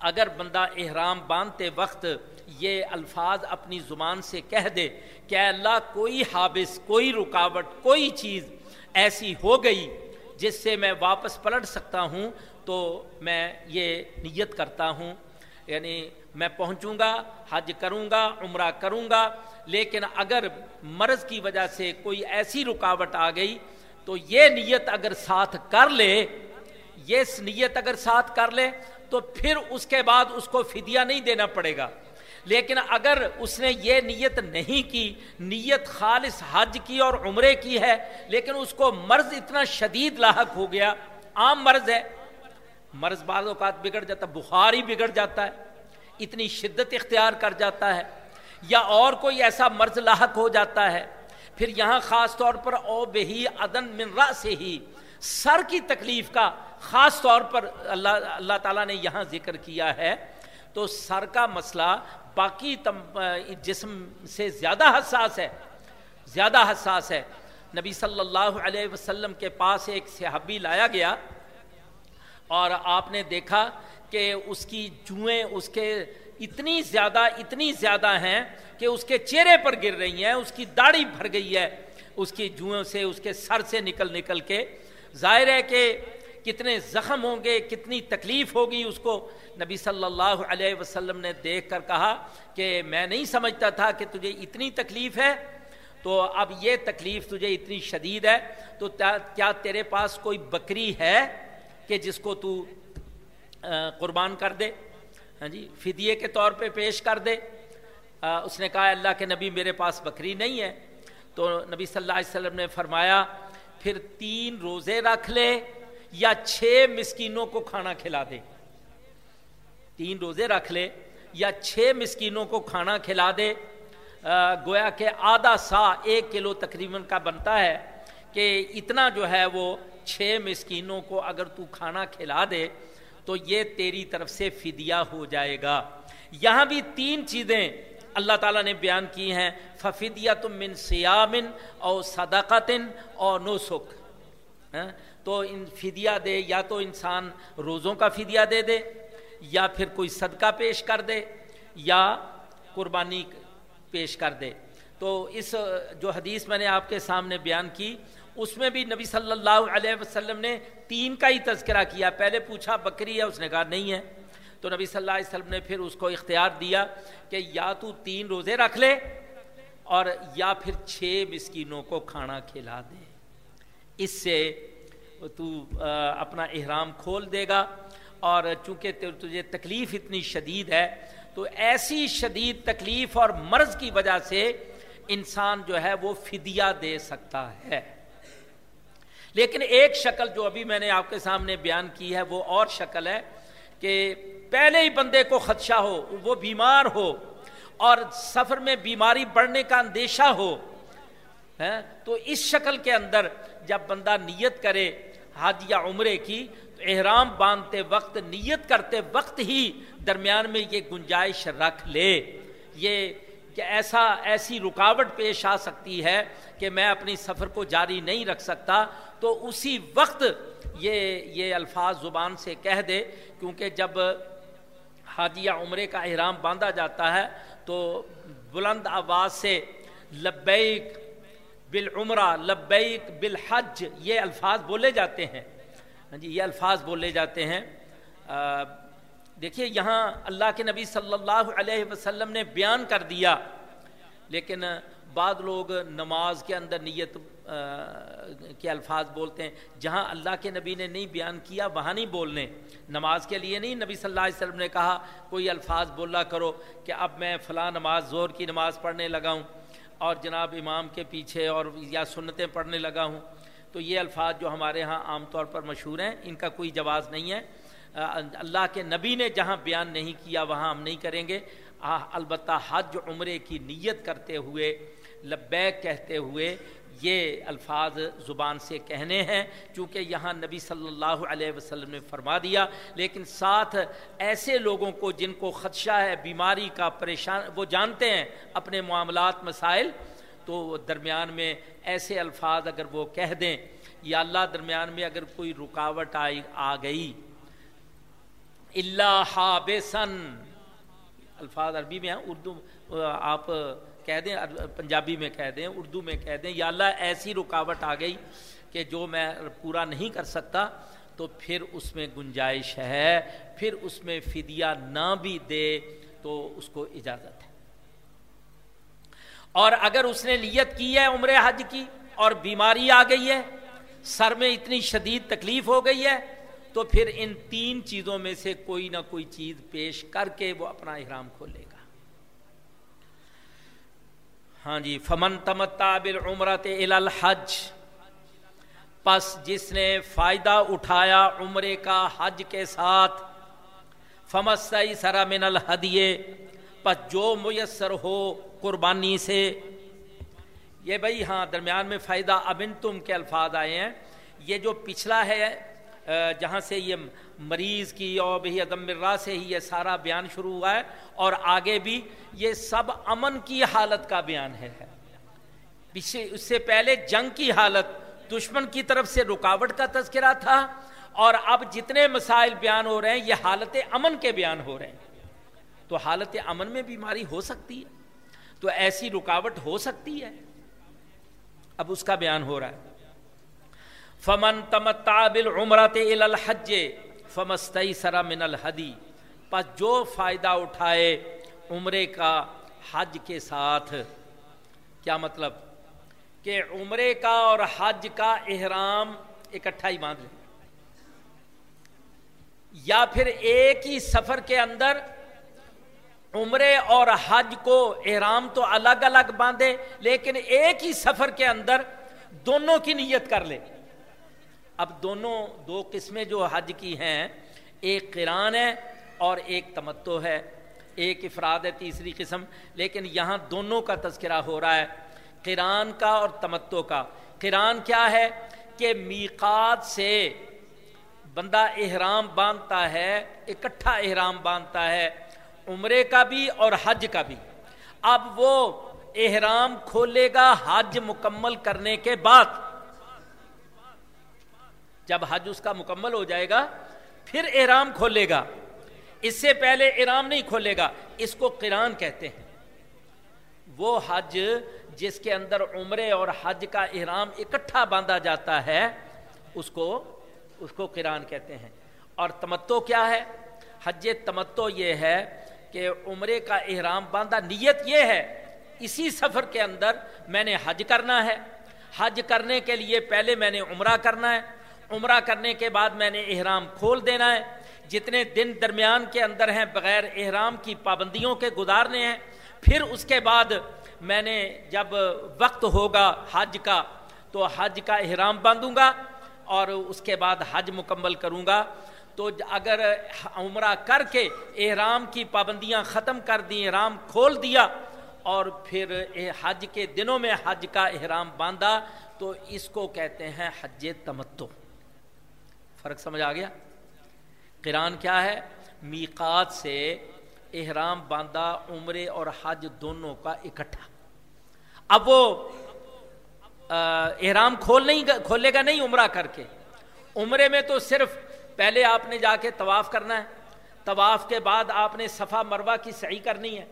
S1: اگر بندہ احرام باندھتے وقت یہ الفاظ اپنی زبان سے کہہ دے کہ اللہ، کوئی حابث، کوئی رکاوٹ، کوئی چیز ایسی ہو گئی جس سے میں واپس پلٹ سکتا ہوں، تو میں یہ نیت کرتا ہوں۔ یعنی میں پہنچوں گا، حج کروں گا، عمرہ کروں گا، لیکن اگر مرض کی وجہ سے کوئی ایسی رکاوٹ آ گئی تو یہ نیت اگر ساتھ کر لے، یہ نیت اگر ساتھ کر لے تو پھر اس کے بعد اس کو فدیہ نہیں دینا پڑے گا۔ لیکن اگر اس نے یہ نیت نہیں کی، نیت خالص حج کی اور عمرے کی ہے، لیکن اس کو مرض اتنا شدید لاحق ہو گیا، عام مرض ہے۔ مرض بعض اوقات بگڑ جاتا بخار ہی بگڑ جاتا ہے۔ اتنی شدت اختیار کر جاتا ہے یا اور کوئی ایسا مرض لاحق ہو جاتا ہے، پھر یہاں خاص طور پر او بہی عدن من را سے ہی سر کی تکلیف کا خاص طور پر اللہ اللہ تعالیٰ نے یہاں ذکر کیا ہے۔ تو سر کا مسئلہ باقی جسم سے زیادہ حساس ہے، زیادہ حساس ہے۔ نبی صلی اللہ علیہ وسلم کے پاس ایک صحابی لایا گیا اور آپ نے دیکھا کہ اس کی جوئیں اس کے اتنی زیادہ اتنی زیادہ ہیں کہ اس کے چہرے پر گر رہی ہیں، اس کی داڑھی بھر گئی ہے، اس کی جوئوں سے، اس کے سر سے نکل نکل کے۔ ظاہر ہے کہ کتنے زخم ہوں گے، کتنی تکلیف ہوگی اس کو۔ نبی صلی اللہ علیہ وسلم نے دیکھ کر کہا کہ میں نہیں سمجھتا تھا کہ تجھے اتنی تکلیف ہے، تو اب یہ تکلیف تجھے اتنی شدید ہے، تو کیا تیرے پاس کوئی بکری ہے کہ جس کو تو قربان کر دے۔ ہاں جی فدیے کے طور پہ پیش کر دے۔ اس نے کہا، اللہ کے نبی میرے پاس بکری نہیں ہے۔ تو نبی صلی اللہ علیہ وسلم نے فرمایا، پھر تین روزے رکھ لے یا چھ مسکینوں کو کھانا کھلا دے۔ تین روزے رکھ لے یا چھ مسکینوں کو کھانا کھلا دے۔ گویا کہ آدھا سا ایک کلو تقریباً کا بنتا ہے کہ اتنا جو ہے وہ چھ مسکینوں کو اگر تو کھانا کھلا دے تو یہ تیری طرف سے فدیہ ہو جائے گا۔ یہاں بھی تین چیزیں اللہ تعالیٰ نے بیان کی ہیں۔ ففدیہ تم من سیامن اور صداقتن اور نوسک ہاں؟ تو ان فدیہ دے، یا تو انسان روزوں کا فدیہ دے دے، یا پھر کوئی صدقہ پیش کر دے، یا قربانی پیش کر دے۔ تو اس جو حدیث میں نے آپ کے سامنے بیان کی اس میں بھی نبی صلی اللہ علیہ وسلم نے تین کا ہی تذکرہ کیا۔ پہلے پوچھا، بکری ہے؟ اس نے کہا، نہیں ہے۔ تو نبی صلی اللہ علیہ وسلم نے پھر اس کو اختیار دیا کہ یا تو تین روزے رکھ لے اور یا پھر چھ مسکینوں کو کھانا کھلا دے۔ اس سے تو اپنا احرام کھول دے گا۔ اور چونکہ تجھے تکلیف اتنی شدید ہے، تو ایسی شدید تکلیف اور مرض کی وجہ سے انسان جو ہے وہ فدیہ دے سکتا ہے۔ لیکن ایک شکل جو ابھی میں نے آپ کے سامنے بیان کی ہے، وہ اور شکل ہے کہ پہلے ہی بندے کو خدشہ ہو، وہ بیمار ہو اور سفر میں بیماری بڑھنے کا اندیشہ ہو ہاں، تو اس شکل کے اندر جب بندہ نیت کرے حج یا عمرے کی، تو احرام باندھتے وقت، نیت کرتے وقت ہی درمیان میں یہ گنجائش رکھ لے۔ یہ کہ ایسا، ایسی رکاوٹ پیش آ سکتی ہے کہ میں اپنی سفر کو جاری نہیں رکھ سکتا، تو اسی وقت یہ یہ الفاظ زبان سے کہہ دے، کیونکہ جب حاجی یا عمرے کا احرام باندھا جاتا ہے، تو بلند آواز سے لبیک بالعمرہ، لبیک بالحج، یہ الفاظ بولے جاتے ہیں۔ ہاں جی یہ الفاظ بولے جاتے ہیں۔ دیکھیے، یہاں اللہ کے نبی صلی اللہ علیہ وسلم نے بیان کر دیا، لیکن بعض لوگ نماز کے اندر نیت کے الفاظ بولتے ہیں۔ جہاں اللہ کے نبی نے نہیں بیان کیا، وہاں نہیں بولنے۔ نماز کے لیے نہیں، نبی صلی اللہ علیہ وسلم نے کہا، کوئی الفاظ بولا کرو کہ اب میں فلاں نماز زور کی نماز پڑھنے لگا ہوں۔ اور جناب امام کے پیچھے اور یا سنتیں پڑھنے لگا ہوں۔ تو یہ الفاظ جو ہمارے ہاں عام طور پر مشہور ہیں، ان کا کوئی جواز نہیں ہے۔ اللہ کے نبی نے جہاں بیان نہیں کیا، وہاں ہم نہیں کریں گے۔ البتہ حج عمرے کی نیت کرتے ہوئے لبیک کہتے ہوئے یہ الفاظ زبان سے کہنے ہیں، چونکہ یہاں نبی صلی اللہ علیہ وسلم نے فرما دیا۔ لیکن ساتھ ایسے لوگوں کو جن کو خدشہ ہے، بیماری کا پریشان، وہ جانتے ہیں اپنے معاملات، مسائل، تو درمیان میں ایسے الفاظ اگر وہ کہہ دیں، یا اللہ درمیان میں اگر کوئی رکاوٹ آئی، آ گئی۔ اللہ بسن الفاظ عربی میں ہیں، اردو، آپ کہہ دیں پنجابی میں کہہ دیں، اردو میں کہہ دیں، یا اللہ ایسی رکاوٹ آ گئی کہ جو میں پورا نہیں کر سکتا، تو پھر اس میں گنجائش ہے، پھر اس میں فدیہ نہ بھی دے تو اس کو اجازت ہے۔ اور اگر اس نے نیت کی ہے عمر حج کی اور بیماری آ گئی ہے، سر میں اتنی شدید تکلیف ہو گئی ہے، تو پھر ان تین چیزوں میں سے کوئی نہ کوئی چیز پیش کر کے وہ اپنا احرام کھولے گا ہاں جی فمن تمتا بالعمرت الحج، پس جس نے فائدہ اٹھایا عمرے کا حج کے ساتھ فمسئی سرا من الحدیے پس جو میسر ہو قربانی سے۔ یہ بھائی ہاں درمیان میں فائدہ ابن تم کے الفاظ آئے ہیں۔ یہ جو پچھلا ہے جہاں سے یہ مریض کی اور بھی عدم مرا سے ہی یہ سارا بیان شروع ہوا ہے اور آگے بھی یہ سب امن کی حالت کا بیان ہے۔ پیچھے اس سے پہلے جنگ کی حالت، دشمن کی طرف سے رکاوٹ کا تذکرہ تھا اور اب جتنے مسائل بیان ہو رہے ہیں، یہ حالت امن کے بیان ہو رہے ہیں۔ تو حالت امن میں بیماری ہو سکتی ہے۔ تو ایسی رکاوٹ ہو سکتی ہے۔ اب اس کا بیان ہو رہا ہے۔ فمن تمتا بالعمرت الى الحج فمستیسر من الحدی۔ پس جو فائدہ اٹھائے عمرے کا حج کے ساتھ۔ کیا مطلب؟ کہ عمرے کا اور حج کا احرام اکٹھا ہی باندھ لیں۔ یا پھر ایک ہی سفر کے اندر عمرے اور حج کو احرام تو الگ الگ باندھے لیکن ایک ہی سفر کے اندر دونوں کی نیت کر لے اب دونوں دو قسمیں جو حج کی ہیں، ایک قرآن ہے اور ایک تمتو ہے۔ ایک افراد ہے، تیسری قسم۔ لیکن یہاں دونوں کا تذکرہ ہو رہا ہے، قرآن کا اور تمتو کا۔ قرآن کیا ہے کہ میقات سے بندہ احرام باندھتا ہے، اکٹھا احرام باندھتا ہے، عمرے کا بھی اور حج کا بھی۔ اب وہ احرام کھولے گا حج مکمل کرنے کے بعد۔ جب حج اس کا مکمل ہو جائے گا، پھر احرام کھولے گا۔ اس سے پہلے احرام نہیں کھولے گا۔ اس کو قرآن کہتے ہیں۔ وہ حج جس کے اندر عمرے اور حج کا احرام اکٹھا باندھا جاتا ہے، اس کو اس کو قرآن کہتے ہیں۔ اور تمتو کیا ہے؟ حج تمتو یہ ہے کہ عمرے کا احرام باندھا نیت یہ ہے، اسی سفر کے اندر میں نے حج کرنا ہے۔ حج کرنے کے لیے پہلے میں نے عمرہ کرنا ہے۔ عمرہ کرنے کے بعد میں نے احرام کھول دینا ہے۔ جتنے دن درمیان کے اندر ہیں، بغیر احرام کی پابندیوں کے گزارنے ہیں۔ پھر اس کے بعد میں نے جب وقت ہوگا حج کا، تو حج کا احرام باندھوں گا اور اس کے بعد حج مکمل کروں گا۔ تو اگر عمرہ کر کے احرام کی پابندیاں ختم کر دی احرام کھول دیا اور پھر حج کے دنوں میں حج کا احرام باندھا، تو اس کو کہتے ہیں حج تمتو فرق سمجھ آ گیا؟ قرآن کیا ہے؟ میقات سے احرام باندھا، عمرے اور حج دونوں کا اکٹھا۔ اب وہ احرام کھول نہیں کھولے گا نہیں عمرہ کر کے۔ عمرے میں تو صرف پہلے آپ نے جا کے طواف کرنا ہے۔ طواف کے بعد آپ نے صفا مروا کی صحیح کرنی ہے۔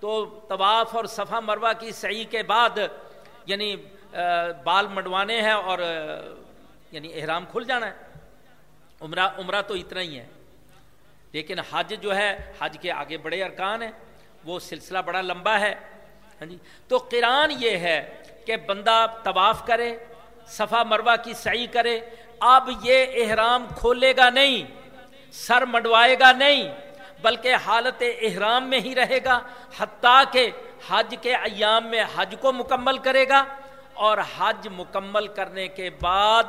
S1: تو طواف اور صفا مروا کی صحیح کے بعد یعنی بال مڈوانے ہیں اور یعنی احرام کھل جانا ہے۔ عمرہ عمرہ تو اتنا ہی ہے۔ لیکن حج جو ہے، حج کے آگے بڑے ارکان ہیں، وہ سلسلہ بڑا لمبا ہے۔ ہاں جی۔ تو قرآن یہ ہے کہ بندہ طواف کرے، صفا مروا کی سعی کرے، اب یہ احرام کھولے گا نہیں، سر مڈوائے گا نہیں، بلکہ حالت احرام میں ہی رہے گا، حتیٰ کہ حج کے ایام میں حج کو مکمل کرے گا۔ اور حج مکمل کرنے کے بعد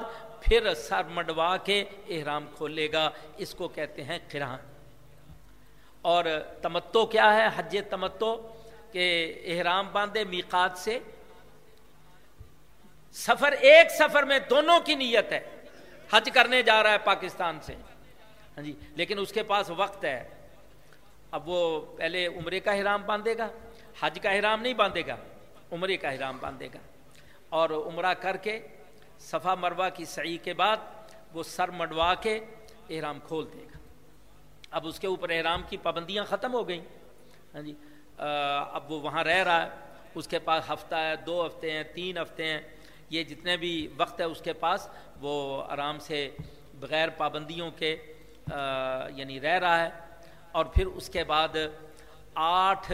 S1: پھر سر مڈوا کے احرام کھولے گا۔ اس کو کہتے ہیں قرآن۔ اور تمتو کیا ہے؟ حج تمتو کہ احرام باندھے میقات سے۔ سفر، ایک سفر میں دونوں کی نیت ہے۔ حج کرنے جا رہا ہے پاکستان سے۔ ہاں جی لیکن اس کے پاس وقت ہے۔ اب وہ پہلے عمرے کا احرام باندھے گا، حج کا احرام نہیں باندھے گا، عمرے کا احرام باندھے گا۔ اور عمرہ کر کے صفا مروا کی سعی کے بعد وہ سر مڈوا کے احرام کھول دے گا۔ اب اس کے اوپر احرام کی پابندیاں ختم ہو گئیں۔ ہاں جی اب وہ وہاں رہ رہا ہے۔ اس کے پاس ہفتہ ہے، دو ہفتے ہیں، تین ہفتے ہیں۔ یہ جتنے بھی وقت ہے اس کے پاس وہ آرام سے بغیر پابندیوں کے یعنی رہ رہا ہے۔ اور پھر اس کے بعد آٹھ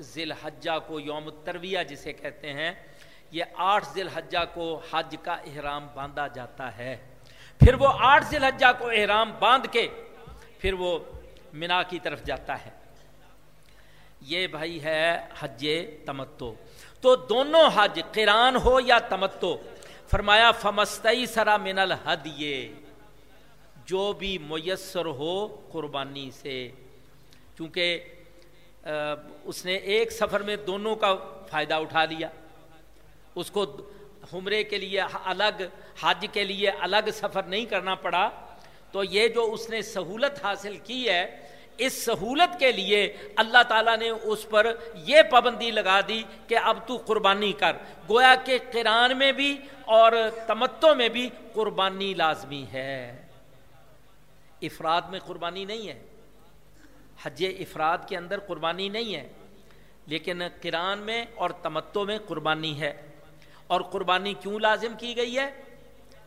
S1: ذی الحجہ کو یوم الترویہ جسے کہتے ہیں یہ آٹھ ذی الحجہ کو حج کا احرام باندھا جاتا ہے۔ پھر وہ آٹھ ذی الحجہ کو احرام باندھ کے پھر وہ منا کی طرف جاتا ہے۔ یہ بھائی ہے حج تمتو۔ تو دونوں حج قران ہو یا تمتو؟ فرمایا فمستئی سرا من الحد یہ جو بھی میسر ہو قربانی سے۔ چونکہ اس نے ایک سفر میں دونوں کا فائدہ اٹھا لیا۔ اس کو عمرے کے لیے الگ، حج کے لیے الگ سفر نہیں کرنا پڑا۔ تو یہ جو اس نے سہولت حاصل کی ہے، اس سہولت کے لیے اللہ تعالیٰ نے اس پر یہ پابندی لگا دی کہ اب تو قربانی کر۔ گویا کہ قرآن میں بھی اور تمتوں میں بھی قربانی لازمی ہے۔ افراد میں قربانی نہیں ہے۔ حج افراد کے اندر قربانی نہیں ہے۔ لیکن قرآن میں اور تمتوں میں قربانی ہے۔ اور قربانی کیوں لازم کی گئی ہے؟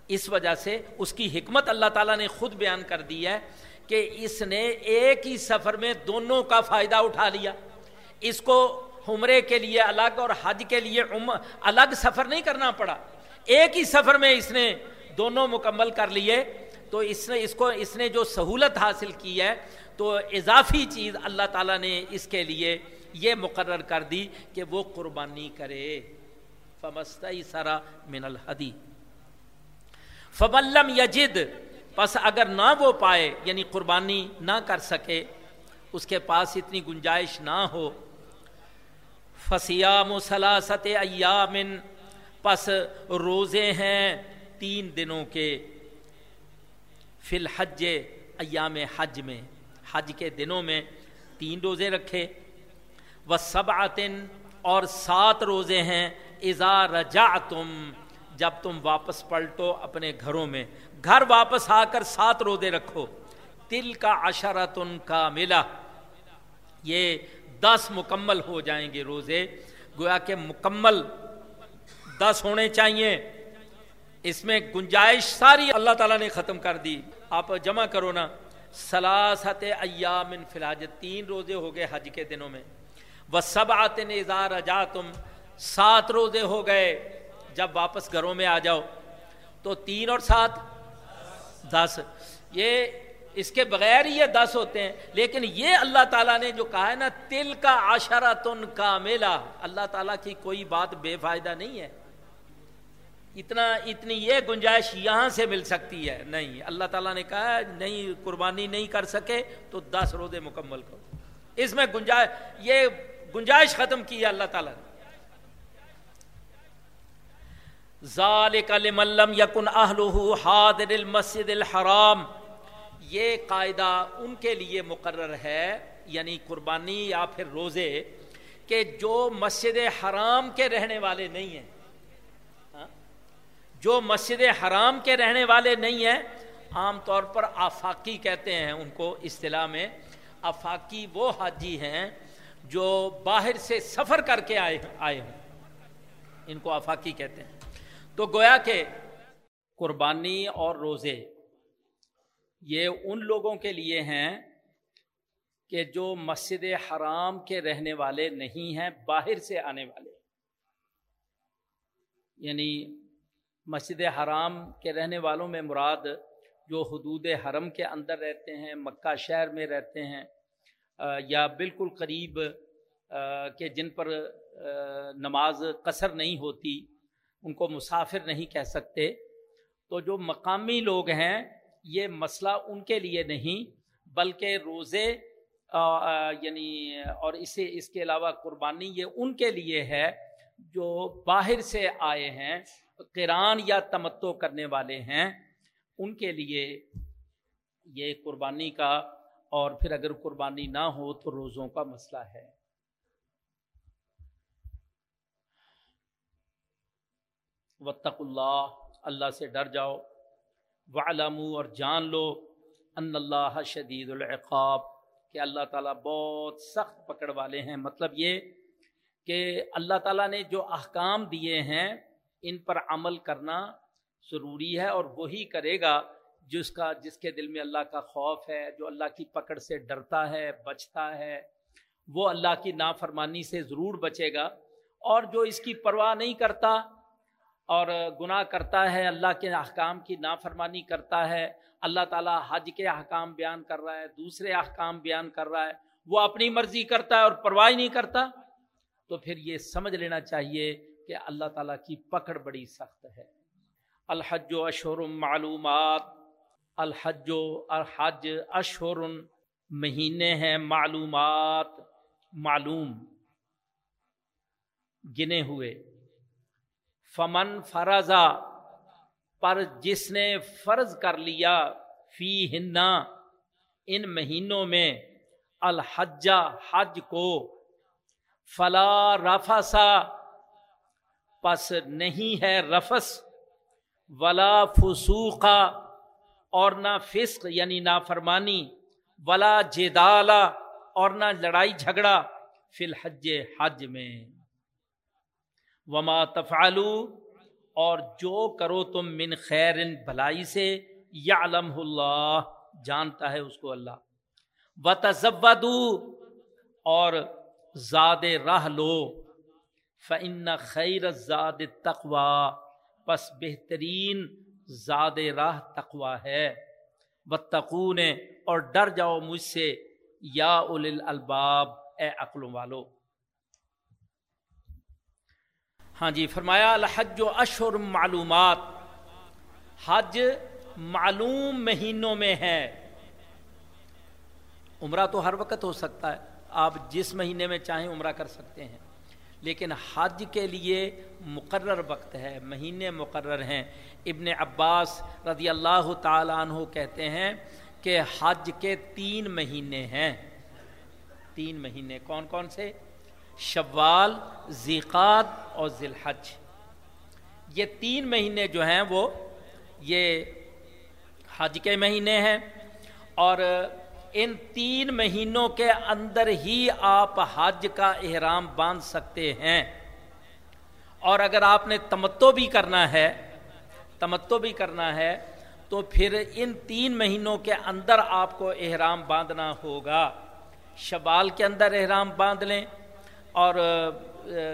S1: اس وجہ سے اس کی حکمت اللہ تعالیٰ نے خود بیان کر دی ہے کہ اس نے ایک ہی سفر میں دونوں کا فائدہ اٹھا لیا۔ اس کو عمرے کے لیے الگ اور حج کے لیے الگ سفر نہیں کرنا پڑا۔ ایک ہی سفر میں اس نے دونوں مکمل کر لیے۔ تو اس نے، اس کو، اس نے جو سہولت حاصل کی ہے، تو اضافی چیز اللہ تعالیٰ نے اس کے لیے یہ مقرر کر دی کہ وہ قربانی کرے۔ فمستی سرا من الحدی فبلم یجد پس اگر نہ وہ پائے یعنی قربانی نہ کر سکے، اس کے پاس اتنی گنجائش نہ ہو۔ فسیام و سلاست ایامن پس روزے ہیں تین دنوں کے۔ فی الحج، ایام حج میں، حج کے دنوں میں تین روزے رکھے۔ وہ سب اور سات روزے ہیں ازا رجا تم جب تم واپس پلٹو اپنے گھروں میں، گھر واپس آ کر سات روزے رکھو۔ تل کا اشرت ان کا ملا یہ دس مکمل ہو جائیں گے روزے۔ گویا کہ مکمل دس ہونے چاہیے۔ اس میں گنجائش ساری اللہ تعالیٰ نے ختم کر دی۔ آپ جمع کرو نا۔ سلاست ایام فلاج تین روزے ہو گئے حج کے دنوں میں۔ وہ سب آتے نظار اجا تم سات روزے ہو گئے، جب واپس گھروں میں آ جاؤ۔ تو تین اور سات؟ دس۔ یہ اس کے بغیر ہی یہ دس ہوتے ہیں۔ لیکن یہ اللہ تعالیٰ نے جو کہا ہے نا تل کا آشارہ تن کا میلہ اللہ تعالیٰ کی کوئی بات بے فائدہ نہیں ہے۔ اتنا، اتنی یہ گنجائش یہاں سے مل سکتی ہے۔ نہیں، اللہ تعالیٰ نے کہا نہیں، قربانی نہیں کر سکے، تو دس روزے مکمل کرو۔ اس میں گنجائش یہ گنجائش ختم کی ہے اللہ تعالیٰ نے۔ ذالک لمن یکن اہلہ حاضر المسجد الحرام۔ یہ قاعدہ ان کے لیے مقرر ہے یعنی قربانی یا پھر روزے، کہ جو مسجد حرام کے رہنے والے نہیں ہیں۔ ہاں؟ جو مسجد حرام کے رہنے والے نہیں ہیں، عام طور پر آفاقی کہتے ہیں ان کو اصطلاح میں۔ آفاقی وہ حاجی ہیں جو باہر سے سفر کر کے آئے آئے ہوں۔ ان کو آفاقی کہتے ہیں۔ تو گویا کہ قربانی اور روزے یہ ان لوگوں کے لیے ہیں کہ جو مسجد حرام کے رہنے والے نہیں ہیں، باہر سے آنے والے۔ یعنی مسجد حرام کے رہنے والوں میں مراد جو حدود حرم کے اندر رہتے ہیں، مکہ شہر میں رہتے ہیں یا بالکل قریب کہ جن پر نماز قصر نہیں ہوتی۔ ان کو مسافر نہیں کہہ سکتے۔ تو جو مقامی لوگ ہیں، یہ مسئلہ ان کے لیے نہیں، بلکہ روزے یعنی اور اسے، اس کے علاوہ قربانی یہ ان کے لیے ہے جو باہر سے آئے ہیں، قرآن یا تمتو کرنے والے ہیں۔ ان کے لیے یہ قربانی کا، اور پھر اگر قربانی نہ ہو تو روزوں کا مسئلہ ہے۔ وطق اللہ اللہ سے ڈر جاؤ۔ وعلمو اور جان لو ان اللہ شدید العقاب۔ کہ اللہ تعالیٰ بہت سخت پکڑ والے ہیں۔ مطلب یہ کہ اللہ تعالیٰ نے جو احکام دیے ہیں، ان پر عمل کرنا ضروری ہے اور وہی کرے گا جس کا، جس کے دل میں اللہ کا خوف ہے، جو اللہ کی پکڑ سے ڈرتا ہے، بچتا ہے، وہ اللہ کی نافرمانی سے ضرور بچے گا۔ اور جو اس کی پرواہ نہیں کرتا اور گناہ کرتا ہے، اللہ کے احکام کی نافرمانی کرتا ہے۔ اللہ تعالیٰ حج کے احکام بیان کر رہا ہے، دوسرے احکام بیان کر رہا ہے۔ وہ اپنی مرضی کرتا ہے اور پرواہ نہیں کرتا۔ تو پھر یہ سمجھ لینا چاہیے کہ اللہ تعالیٰ کی پکڑ بڑی سخت ہے۔ الحج و اشور معلومات۔ الحج و الحج اشور مہینے ہیں معلومات، معلوم، گنے ہوئے۔ فمن فرضا، پر جس نے فرض کر لیا فی ہننا ان مہینوں میں الحجہ حج کو، فلا رفسا پس نہیں ہے رفس ولا فسوقا اور نہ فسق یعنی نا فرمانی ولا جدالا اور نہ لڑائی جھگڑا، فی الحج، حج میں۔ وما تفعلو اور جو کرو تم من خیر بھلائی سے یا علم اللہ، جانتا ہے اس کو اللہ۔ و تضبدو اور زاد راہ لو۔ فن خیر زاد تقوا پس بہترین زاد راہ تقوا ہے۔ و تقون اور ڈر جاؤ مجھ سے، یا اول الباب، اے عقلوں والو۔ ہاں جی فرمایا، الحج و اشور معلومات۔ حج معلوم مہینوں میں ہے۔ عمرہ تو ہر وقت ہو سکتا ہے۔ آپ جس مہینے میں چاہیں عمرہ کر سکتے ہیں۔ لیکن حج کے لیے مقرر وقت ہے، مہینے مقرر ہیں۔ ابن عباس رضی اللہ تعالیٰ عنہ کہتے ہیں کہ حج کے تین مہینے ہیں۔ تین مہینے، کون کون سے؟ شوال، ذیقات اور ذی الحج یہ تین مہینے جو ہیں وہ یہ حج کے مہینے ہیں اور ان تین مہینوں کے اندر ہی آپ حج کا احرام باندھ سکتے ہیں۔ اور اگر آپ نے تمتو بھی کرنا ہے، تمتو بھی کرنا ہے، تو پھر ان تین مہینوں کے اندر آپ کو احرام باندھنا ہوگا۔ شبال کے اندر احرام باندھ لیں۔ اور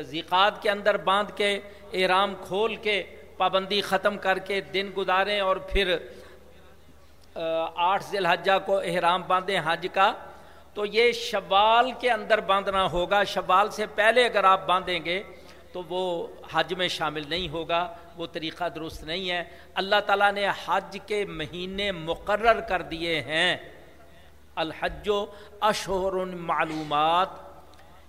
S1: ذیقات کے اندر باندھ کے احرام کھول کے پابندی ختم کر کے دن گزاریں اور پھر آٹھ ذی الحجہ کو احرام باندھیں حج کا، تو یہ شوال کے اندر باندھنا ہوگا۔ شوال سے پہلے اگر آپ باندھیں گے تو وہ حج میں شامل نہیں ہوگا، وہ طریقہ درست نہیں ہے۔ اللہ تعالیٰ نے حج کے مہینے مقرر کر دیے ہیں۔ الحج و اشہر معلومات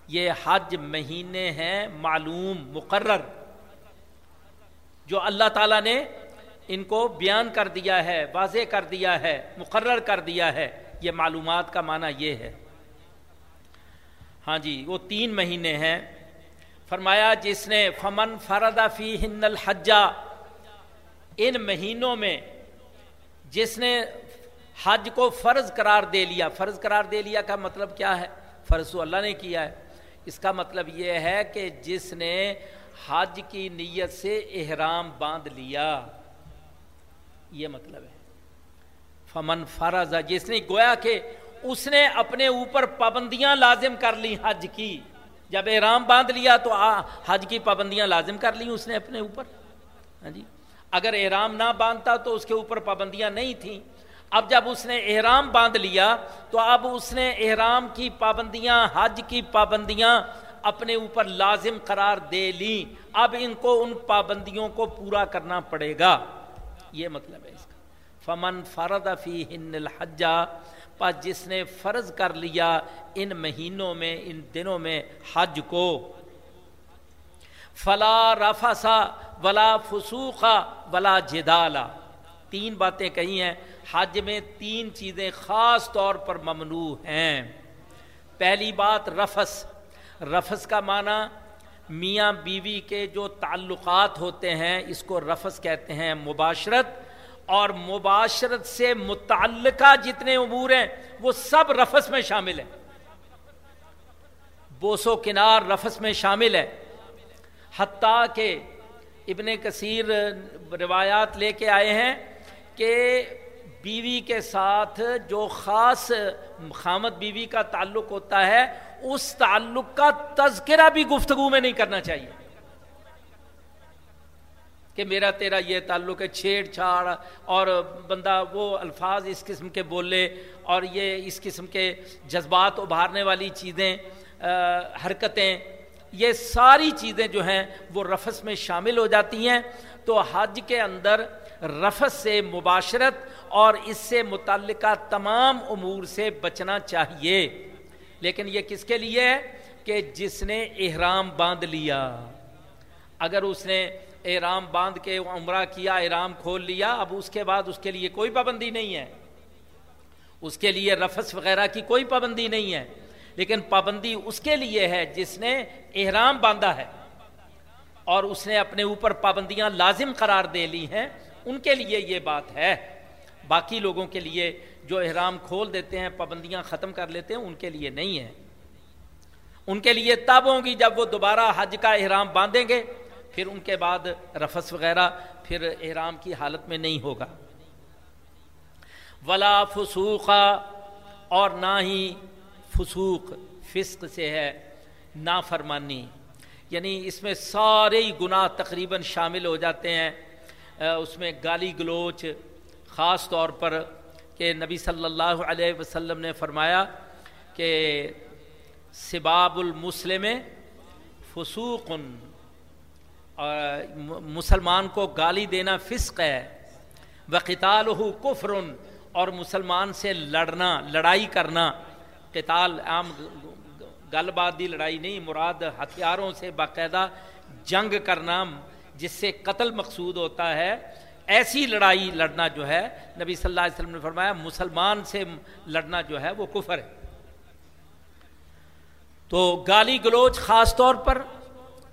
S1: یہ حج مہینے ہیں معلوم، مقرر۔ جو اللہ تعالیٰ نے ان کو بیان کر دیا ہے، واضح کر دیا ہے، مقرر کر دیا ہے، یہ معلومات کا معنی یہ ہے۔ ہاں جی وہ تین مہینے ہیں۔ فرمایا، جس نے فمن فردا فی ہند الحجا ان مہینوں میں جس نے حج کو فرض قرار دے لیا، فرض قرار دے لیا کا مطلب کیا ہے؟ فرض تو اللہ نے کیا ہے۔ اس کا مطلب یہ ہے کہ جس نے حج کی نیت سے احرام باندھ لیا، یہ مطلب ہے۔ فمن فرض، جس نے گویا کہ اس نے اپنے اوپر پابندیاں لازم کر لی حج کی، جب احرام باندھ لیا تو حج کی پابندیاں لازم کر لی اس نے اپنے اوپر۔ ہاں جی؟ اگر احرام نہ باندھتا تو اس کے اوپر پابندیاں نہیں تھیں۔ اب جب اس نے احرام باندھ لیا، تو اب اس نے احرام کی پابندیاں، حج کی پابندیاں اپنے اوپر لازم قرار دے لی۔ اب ان کو، ان پابندیوں کو پورا کرنا پڑے گا۔ یہ مطلب ہے اس کا۔ فمن فرد فی ہن الحجہ پس جس نے فرض کر لیا ان مہینوں میں، ان دنوں میں حج کو۔ فلا رفسا ولا فسوخا ولا جدالا تین باتیں کہی ہیں۔ حج میں تین چیزیں خاص طور پر ممنوع ہیں۔ پہلی بات رفس۔ رفس کا معنی میاں بیوی کے جو تعلقات ہوتے ہیں، اس کو رفس کہتے ہیں، مباشرت۔ اور مباشرت سے متعلقہ جتنے امور ہیں، وہ سب رفس میں شامل ہیں۔ بوسو کنار رفس میں شامل ہے حتیٰ کہ ابن کثیر روایات لے کے آئے ہیں کہ بیوی کے ساتھ جو خاص خامد بیوی کا تعلق ہوتا ہے، اس تعلق کا تذکرہ بھی گفتگو میں نہیں کرنا چاہیے۔ کہ میرا تیرا یہ تعلق ہے، چھیڑ چھاڑ، اور بندہ وہ الفاظ اس قسم کے بولے، اور یہ اس قسم کے جذبات ابھارنے والی چیزیں حرکتیں، یہ ساری چیزیں جو ہیں وہ رفس میں شامل ہو جاتی ہیں۔ تو حج کے اندر رفس سے مباشرت اور اس سے متعلقہ تمام امور سے بچنا چاہیے۔ لیکن یہ کس کے لیے؟ ہے کہ جس نے احرام باندھ لیا۔ اگر اس نے احرام باندھ کے عمرہ کیا، احرام کھول لیا، اب اس کے بعد اس کے لیے کوئی پابندی نہیں ہے۔ اس کے لیے رفس وغیرہ کی کوئی پابندی نہیں ہے۔ لیکن پابندی اس کے لیے ہے جس نے احرام باندھا ہے۔ اور اس نے اپنے اوپر پابندیاں لازم قرار دے لی ہیں۔ ان کے لیے یہ بات ہے۔ باقی لوگوں کے لیے جو احرام کھول دیتے ہیں، پابندیاں ختم کر لیتے ہیں، ان کے لیے نہیں ہے۔ ان کے لیے تب ہوں گی جب وہ دوبارہ حج کا احرام باندھیں گے، پھر ان کے بعد رفس وغیرہ، پھر احرام کی حالت میں نہیں ہوگا۔ ولا فسوخا اور نہ ہی فسوق، فسق سے ہے، نافرمانی۔ یعنی اس میں سارے ہی گناہ تقریباً شامل ہو جاتے ہیں۔ اس میں گالی گلوچ خاص طور پر کہ نبی صلی اللہ علیہ وسلم نے فرمایا کہ سباب المسلم فسوق مسلمان کو گالی دینا فسق ہے وقتال ہو کفرن اور مسلمان سے لڑنا، لڑائی کرنا، قتال عام گل بات دی لڑائی نہیں، مراد ہتھیاروں سے باقاعدہ جنگ کرنا، جس سے قتل مقصود ہوتا ہے۔ ایسی لڑائی لڑنا جو ہے، نبی صلی اللہ علیہ وسلم نے فرمایا، مسلمان سے لڑنا جو ہے وہ کفر ہے۔ تو گالی گلوچ خاص طور پر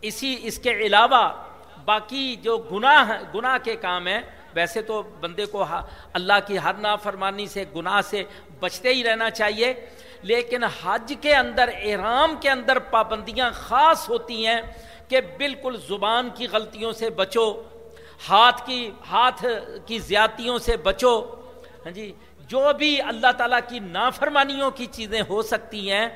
S1: اسی، اس کے علاوہ باقی جو گناہ گناہ کے کام ہیں، ویسے تو بندے کو اللہ کی ہر نافرمانی سے، گناہ سے بچتے ہی رہنا چاہیے۔ لیکن حج کے اندر، احرام کے اندر پابندیاں خاص ہوتی ہیں کہ بالکل زبان کی غلطیوں سے بچو۔ ہاتھ کی ہاتھ کی زیادتیوں سے بچو۔ ہاں جی جو بھی اللہ تعالیٰ کی نافرمانیوں کی چیزیں ہو سکتی ہیں،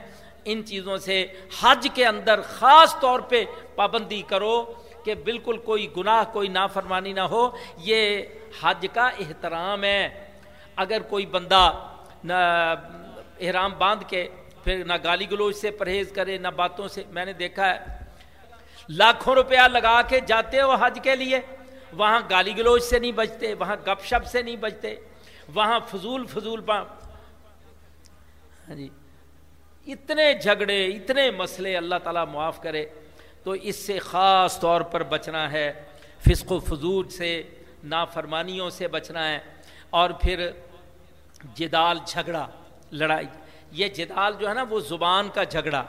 S1: ان چیزوں سے حج کے اندر خاص طور پہ پابندی کرو کہ بالکل کوئی گناہ، کوئی نافرمانی نہ ہو۔ یہ حج کا احترام ہے۔ اگر کوئی بندہ نہ، احرام باندھ کے پھر نہ گالی گلوچ سے پرہیز کرے، نہ باتوں سے، میں نے دیکھا ہے، لاکھوں روپیہ لگا کے جاتے ہو حج کے لیے۔ وہاں گالی گلوچ سے نہیں بچتے، وہاں گپ شپ سے نہیں بچتے، وہاں فضول فضول ہاں جی اتنے جھگڑے، اتنے مسئلے اللہ تعالیٰ معاف کرے تو اس سے خاص طور پر بچنا ہے، فسق و فضول سے، نافرمانیوں سے بچنا ہے اور پھر جدال جھگڑا، لڑائی، یہ جدال جو ہے نا وہ زبان کا جھگڑا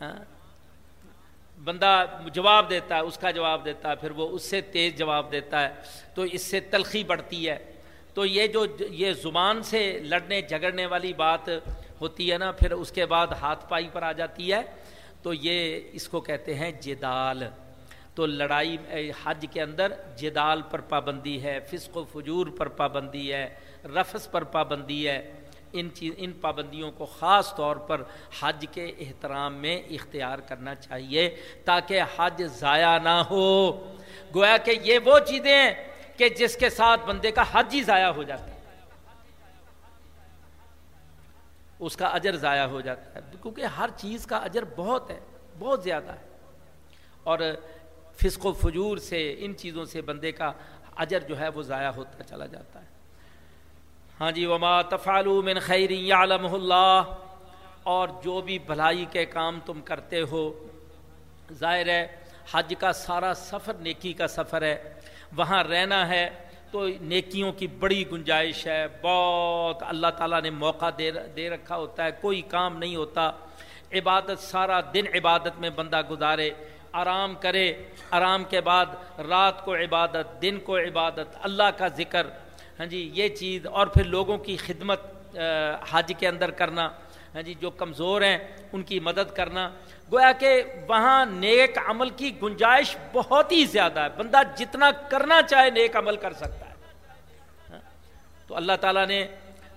S1: ہاں؟ بندہ جواب دیتا ہے، اس کا جواب دیتا ہے، پھر وہ اس سے تیز جواب دیتا ہے۔ تو اس سے تلخی بڑھتی ہے۔ تو یہ جو یہ زبان سے لڑنے، جھگڑنے والی بات ہوتی ہے نا، پھر اس کے بعد ہاتھ پائی پر آ جاتی ہے۔ تو یہ اس کو کہتے ہیں جدال۔ تو لڑائی حج کے اندر جدال پر پابندی ہے، فسق و فجور پر پابندی ہے، رفس پر پابندی ہے۔ ان چیز ان پابندیوں کو خاص طور پر حج کے احترام میں اختیار کرنا چاہیے تاکہ حج ضائع نہ ہو۔ گویا کہ یہ وہ چیزیں ہیں کہ جس کے ساتھ بندے کا حج ہی ضائع ہو جاتا ہے۔ اس کا اجر ضائع ہو جاتا ہے۔ کیونکہ ہر چیز کا اجر بہت ہے، بہت زیادہ ہے۔ اور فسق و فجور سے، ان چیزوں سے بندے کا اجر جو ہے وہ ضائع ہوتا چلا جاتا ہے۔ ہاں جی وما تفعلوا من خیر یعلم اللہ۔ اور جو بھی بھلائی کے کام تم کرتے ہو، ظاہر ہے، حج کا سارا سفر نیکی کا سفر ہے، وہاں رہنا ہے تو نیکیوں کی بڑی گنجائش ہے۔ بہت اللہ تعالیٰ نے موقع دے دے رکھا ہوتا ہے، کوئی کام نہیں ہوتا۔ عبادت سارا دن عبادت میں بندہ گزارے، آرام کرے۔ آرام کے بعد رات کو عبادت، دن کو عبادت، اللہ کا ذکر۔ ہاں جی یہ چیز اور پھر لوگوں کی خدمت حج کے اندر کرنا ہاں جی جو کمزور ہیں، ان کی مدد کرنا۔ گویا کہ وہاں نیک عمل کی گنجائش بہت ہی زیادہ ہے۔ بندہ جتنا کرنا چاہے، نیک عمل کر سکتا ہے۔ ہاں؟ تو اللہ تعالیٰ نے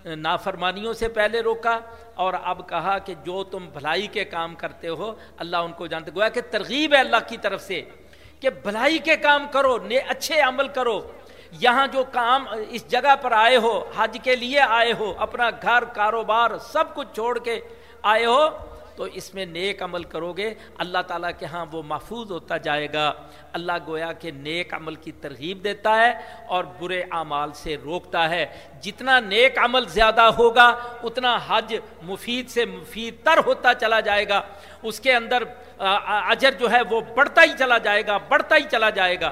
S1: نافرمانیوں سے پہلے روکا اور اب کہا کہ جو تم بھلائی کے کام کرتے ہو، اللہ ان کو جانتے گویا کہ ترغیب ہے اللہ کی طرف سے کہ بھلائی کے کام کرو اچھے عمل کرو۔ یہاں جو کام اس جگہ پر آئے ہو، حج کے لیے آئے ہو، اپنا گھر، کاروبار سب کچھ چھوڑ کے آئے ہو، تو اس میں نیک عمل کرو گے۔ اللہ تعالیٰ کے ہاں وہ محفوظ ہوتا جائے گا۔ اللہ گویا کہ نیک عمل کی ترغیب دیتا ہے اور برے اعمال سے روکتا ہے۔ جتنا نیک عمل زیادہ ہوگا، اتنا حج مفید سے مفید تر ہوتا چلا جائے گا۔ اس کے اندر اجر جو ہے وہ بڑھتا ہی چلا جائے گا، بڑھتا ہی چلا جائے گا۔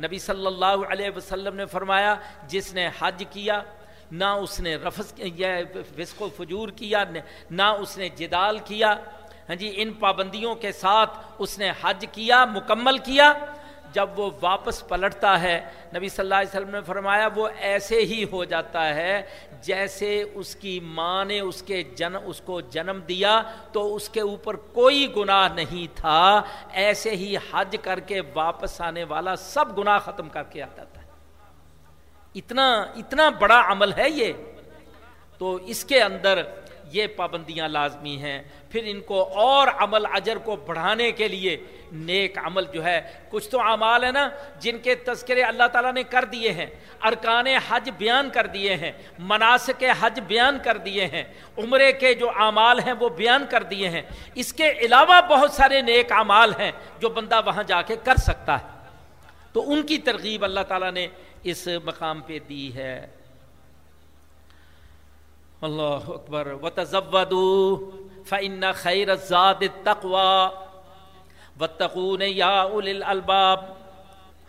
S1: نبی صلی اللہ علیہ وسلم نے فرمایا، جس نے حج کیا، نہ اس نے رفض وسق و فجور کیا، نہ اس نے جدال کیا۔ ہاں جی ان پابندیوں کے ساتھ اس نے حج کیا، مکمل کیا۔ جب وہ واپس پلٹتا ہے، نبی صلی اللہ علیہ وسلم نے فرمایا، وہ ایسے ہی ہو جاتا ہے جیسے اس کی ماں نے اس کے جن، اس کو جنم دیا تو اس کے اوپر کوئی گناہ نہیں تھا۔ ایسے ہی حج کر کے واپس آنے والا سب گناہ ختم کر کے آتا تھا۔ اتنا اتنا بڑا عمل ہے یہ۔ تو اس کے اندر یہ پابندیاں لازمی ہیں۔ پھر ان کو اور عمل اجر کو بڑھانے کے لیے نیک عمل جو ہے، کچھ تو اعمال ہے نا جن کے تذکرے اللہ تعالیٰ نے کر دیے ہیں۔ ارکان حج بیان کر دیے ہیں مناسب حج بیان کر دیے ہیں۔ عمرے کے جو اعمال ہیں وہ بیان کر دیے ہیں۔ اس کے علاوہ بہت سارے نیک اعمال ہیں جو بندہ وہاں جا کے کر سکتا ہے۔ تو ان کی ترغیب اللہ تعالیٰ نے اس مقام پہ دی ہے۔ اللہ اکبر۔ و فإن خیر الزاد التقوى۔ واتقون یا الالباب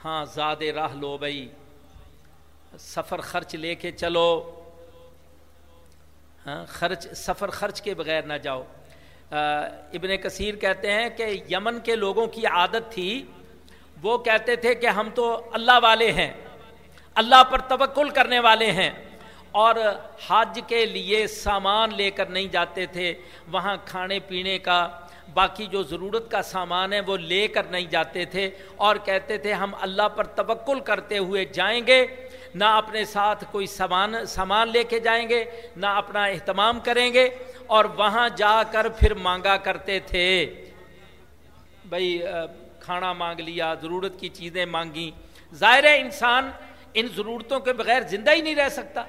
S1: ہاں زاد راہ لو بھائی۔ سفر خرچ لے کے چلو۔ ہاں خرچ، سفر خرچ کے بغیر نہ جاؤ۔ ابن کثیر کہتے ہیں کہ یمن کے لوگوں کی عادت تھی۔ وہ کہتے تھے کہ ہم تو اللہ والے ہیں۔ اللہ پر توکل کرنے والے ہیں۔ اور حج کے لیے سامان لے کر نہیں جاتے تھے، وہاں کھانے پینے کا باقی جو ضرورت کا سامان ہے وہ لے کر نہیں جاتے تھے۔ اور کہتے تھے، ہم اللہ پر توکل کرتے ہوئے جائیں گے، نہ اپنے ساتھ کوئی سامان سامان لے کے جائیں گے، نہ اپنا اہتمام کریں گے۔ اور وہاں جا کر پھر مانگا کرتے تھے۔ بھائی کھانا مانگ لیا، ضرورت کی چیزیں مانگی ظاہر انسان ان ضرورتوں کے بغیر زندہ ہی نہیں رہ سکتا۔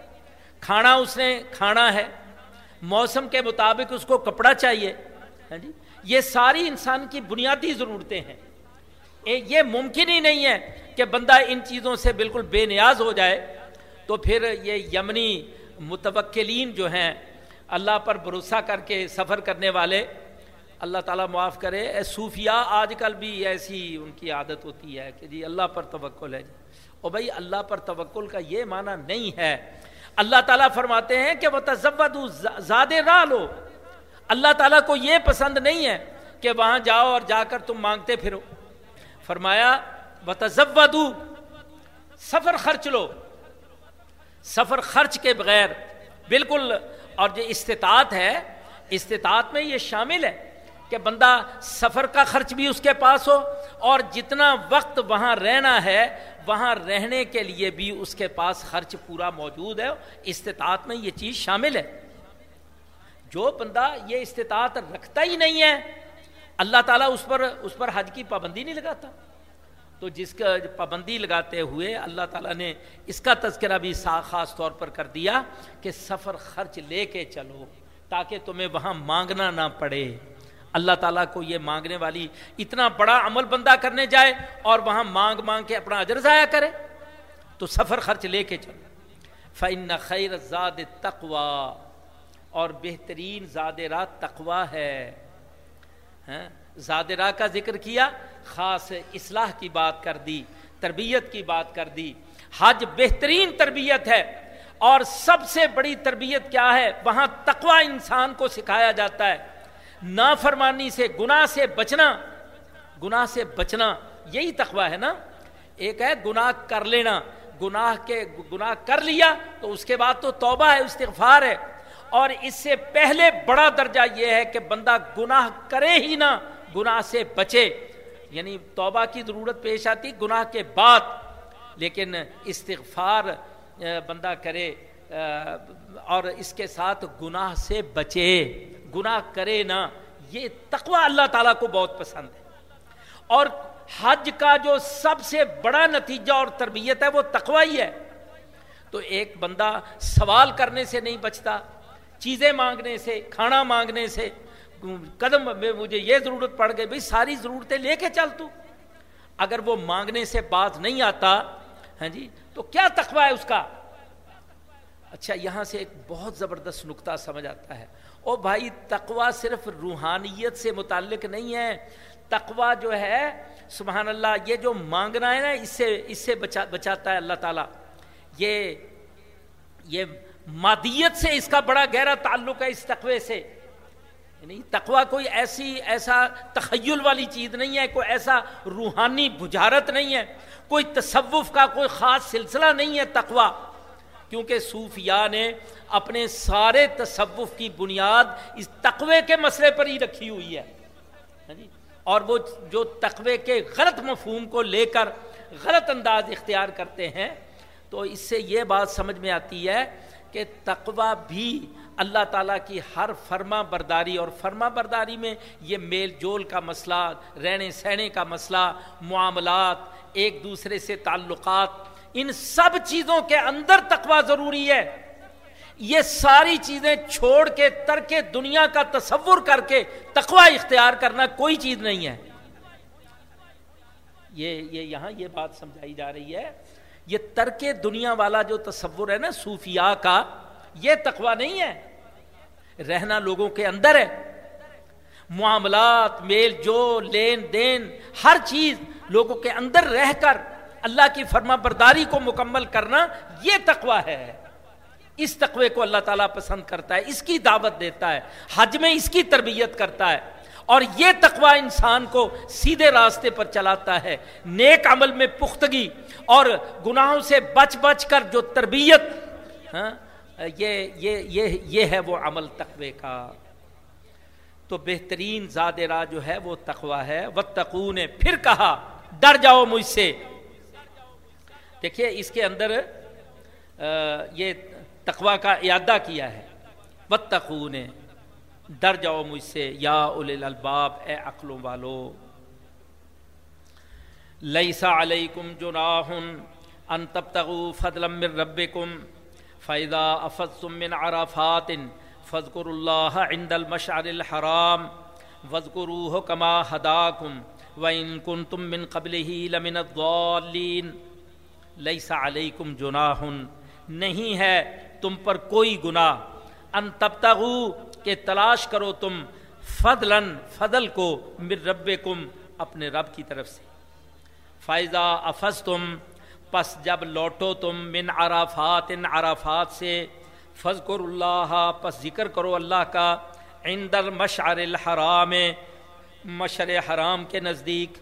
S1: کھانا اس نے کھانا ہے، موسم کے مطابق اس کو کپڑا چاہیے۔ ہاں جی؟ یہ ساری انسان کی بنیادی ضرورتیں ہیں۔ یہ ممکن ہی نہیں ہے کہ بندہ ان چیزوں سے بالکل بے نیاز ہو جائے۔ تو پھر یہ یمنی متوکلین جو ہیں، اللہ پر بھروسہ کر کے سفر کرنے والے، اللہ تعالیٰ معاف کرے۔ اے صوفیہ آج کل بھی ایسی ان کی عادت ہوتی ہے کہ جی اللہ پر توکل ہے جی۔ اور بھائی، اللہ پر توکل کا یہ معنی نہیں ہے اللہ تعالیٰ فرماتے ہیں کہ وہ تزود زیادہ راہ لو اللہ تعالیٰ کو یہ پسند نہیں ہے کہ وہاں جاؤ اور جا کر تم مانگتے پھرو۔ فرمایا وہ سفر خرچ لو۔ سفر خرچ کے بغیر۔ بالکل، اور جو استطاعت ہے، استطاعت میں یہ شامل ہے کہ بندہ سفر کا خرچ بھی اس کے پاس ہو اور جتنا وقت وہاں رہنا ہے وہاں رہنے کے لیے بھی اس کے پاس خرچ پورا موجود ہے، استطاعت میں یہ چیز شامل ہے۔ جو بندہ یہ استطاعت رکھتا ہی نہیں ہے، اللہ تعالیٰ اس پر اس پر حج کی پابندی نہیں لگاتا۔ تو جس کا پابندی لگاتے ہوئے اللہ تعالیٰ نے اس کا تذکرہ بھی خاص طور پر کر دیا کہ سفر خرچ لے کے چلو تاکہ تمہیں وہاں مانگنا نہ پڑے۔ اللہ تعالیٰ کو یہ مانگنے والی اتنا بڑا عمل بندہ کرنے جائے اور وہاں مانگ مانگ کے اپنا اجر ضائع کرے، تو سفر خرچ لے کے چلو فن خیر زاد تقوا اور بہترین زاد رات تقوا ہے۔ ہاں؟ زادرا کا ذکر کیا، خاص اصلاح کی بات کر دی، تربیت کی بات کر دی۔ حج بہترین تربیت ہے، اور سب سے بڑی تربیت کیا ہے؟ وہاں تقوا انسان کو سکھایا جاتا ہے۔ نافرمانی سے، گناہ سے بچنا، گناہ سے بچنا، یہی تقوا ہے نا؟ ایک ہے گناہ کر لینا، گناہ کے، گناہ کر لیا تو اس کے بعد تو توبہ ہے، استغفار ہے۔ اور اس سے پہلے بڑا درجہ یہ ہے کہ بندہ گناہ کرے ہی نہ گناہ سے بچے۔ یعنی توبہ کی ضرورت پیش آتی گناہ کے بعد، لیکن استغفار بندہ کرے اور اس کے ساتھ گناہ سے بچے۔ گناہ کرے نہ یہ تقوی اللہ تعالیٰ کو بہت پسند ہے۔ اور حج کا جو سب سے بڑا نتیجہ اور تربیت ہے، وہ تقوی ہی ہے۔ تو ایک بندہ سوال کرنے سے نہیں بچتا، چیزیں مانگنے سے، کھانا مانگنے سے، قدم مجھے یہ ضرورت پڑ گئی، بھائی ساری ضرورتیں لے کے چل تو۔ اگر وہ مانگنے سے بات نہیں آتا ہاں جی تو کیا تخوا ہے اس کا؟ اچھا یہاں سے ایک بہت زبردست نقطہ سمجھ آتا ہے۔ او بھائی تقوا صرف روحانیت سے متعلق نہیں ہے۔ تقوا جو ہے، سبحان اللہ، یہ جو مانگنا ہے نا، اس سے اس سے بچا، بچاتا ہے اللہ تعالیٰ۔ یہ یہ مادیت سے اس کا بڑا گہرا تعلق ہے اس تقوی سے۔ یعنی تقوی کوئی ایسی، ایسا تخیل والی چیز نہیں ہے، کوئی ایسا روحانی بجارت نہیں ہے۔ کوئی تصوف کا کوئی خاص سلسلہ نہیں ہے تقوی۔ کیونکہ صوفیاء نے اپنے سارے تصوف کی بنیاد اس تقوی کے مسئلے پر ہی رکھی ہوئی ہے۔ ہاں جی؟ اور وہ جو تقوی کے غلط مفہوم کو لے کر غلط انداز اختیار کرتے ہیں، تو اس سے یہ بات سمجھ میں آتی ہے کہ تقوی بھی اللہ تعالیٰ کی ہر فرما برداری اور فرما برداری میں یہ میل جول کا مسئلہ، رہنے سہنے کا مسئلہ، معاملات، ایک دوسرے سے تعلقات ان سب چیزوں کے اندر تقوی ضروری ہے۔ یہ ساری چیزیں چھوڑ کے، ترک دنیا کا تصور کر کے تقوی اختیار کرنا کوئی چیز نہیں ہے۔ یہ یہ یہاں یہ بات سمجھائی جا رہی ہے۔ یہ ترک دنیا والا جو تصور ہے نا، صوفیاء کا، یہ تقوی نہیں ہے۔ رہنا لوگوں کے اندر ہے۔ معاملات، میل جو لین دین، ہر چیز لوگوں کے اندر رہ کر اللہ کی فرما برداری کو مکمل کرنا یہ تقوی ہے۔ اس تقوی کو اللہ تعالیٰ پسند کرتا ہے، اس کی دعوت دیتا ہے، حج میں اس کی تربیت کرتا ہے۔ اور یہ تقوی انسان کو سیدھے راستے پر چلاتا ہے۔ نیک عمل میں پختگی اور گناہوں سے بچ بچ کر جو تربیت ہاں یہ یہ یہ یہ ہے وہ عمل تقوی کا۔ تو بہترین زاد راہ جو ہے وہ تقوی ہے۔ وہ تقو نے پھر کہا، ڈر جاؤ مجھ سے۔ دیکھیے، اس کے اندر یہ تقوی کا اعادہ کیا ہے۔ وہ تقو نے ڈر جاؤ مجھ سے، یا اول الباب اے عقلوں والو۔ لیسا علیکم جناح ان تبتغوا فضلا من ربکم فاذا افضتم من عرفات فاذكروا الله عند المشعر الحرام واذكروه كما هداكم وان كنتم من قبله لمن الضالين ليس عليكم جناح نہیں ہے تم پر کوئی گناہ۔ ان تبتغوا کہ تلاش کرو تم فضلن فضل کو مر رب کم اپنے رب کی طرف سے۔ فائزہ افز تم پس جب لوٹو تم من عرافات، ان عرافات سے۔ فض کر اللہ پس ذکر کرو اللہ کا۔ عند مشعر الحرام مشر حرام کے نزدیک۔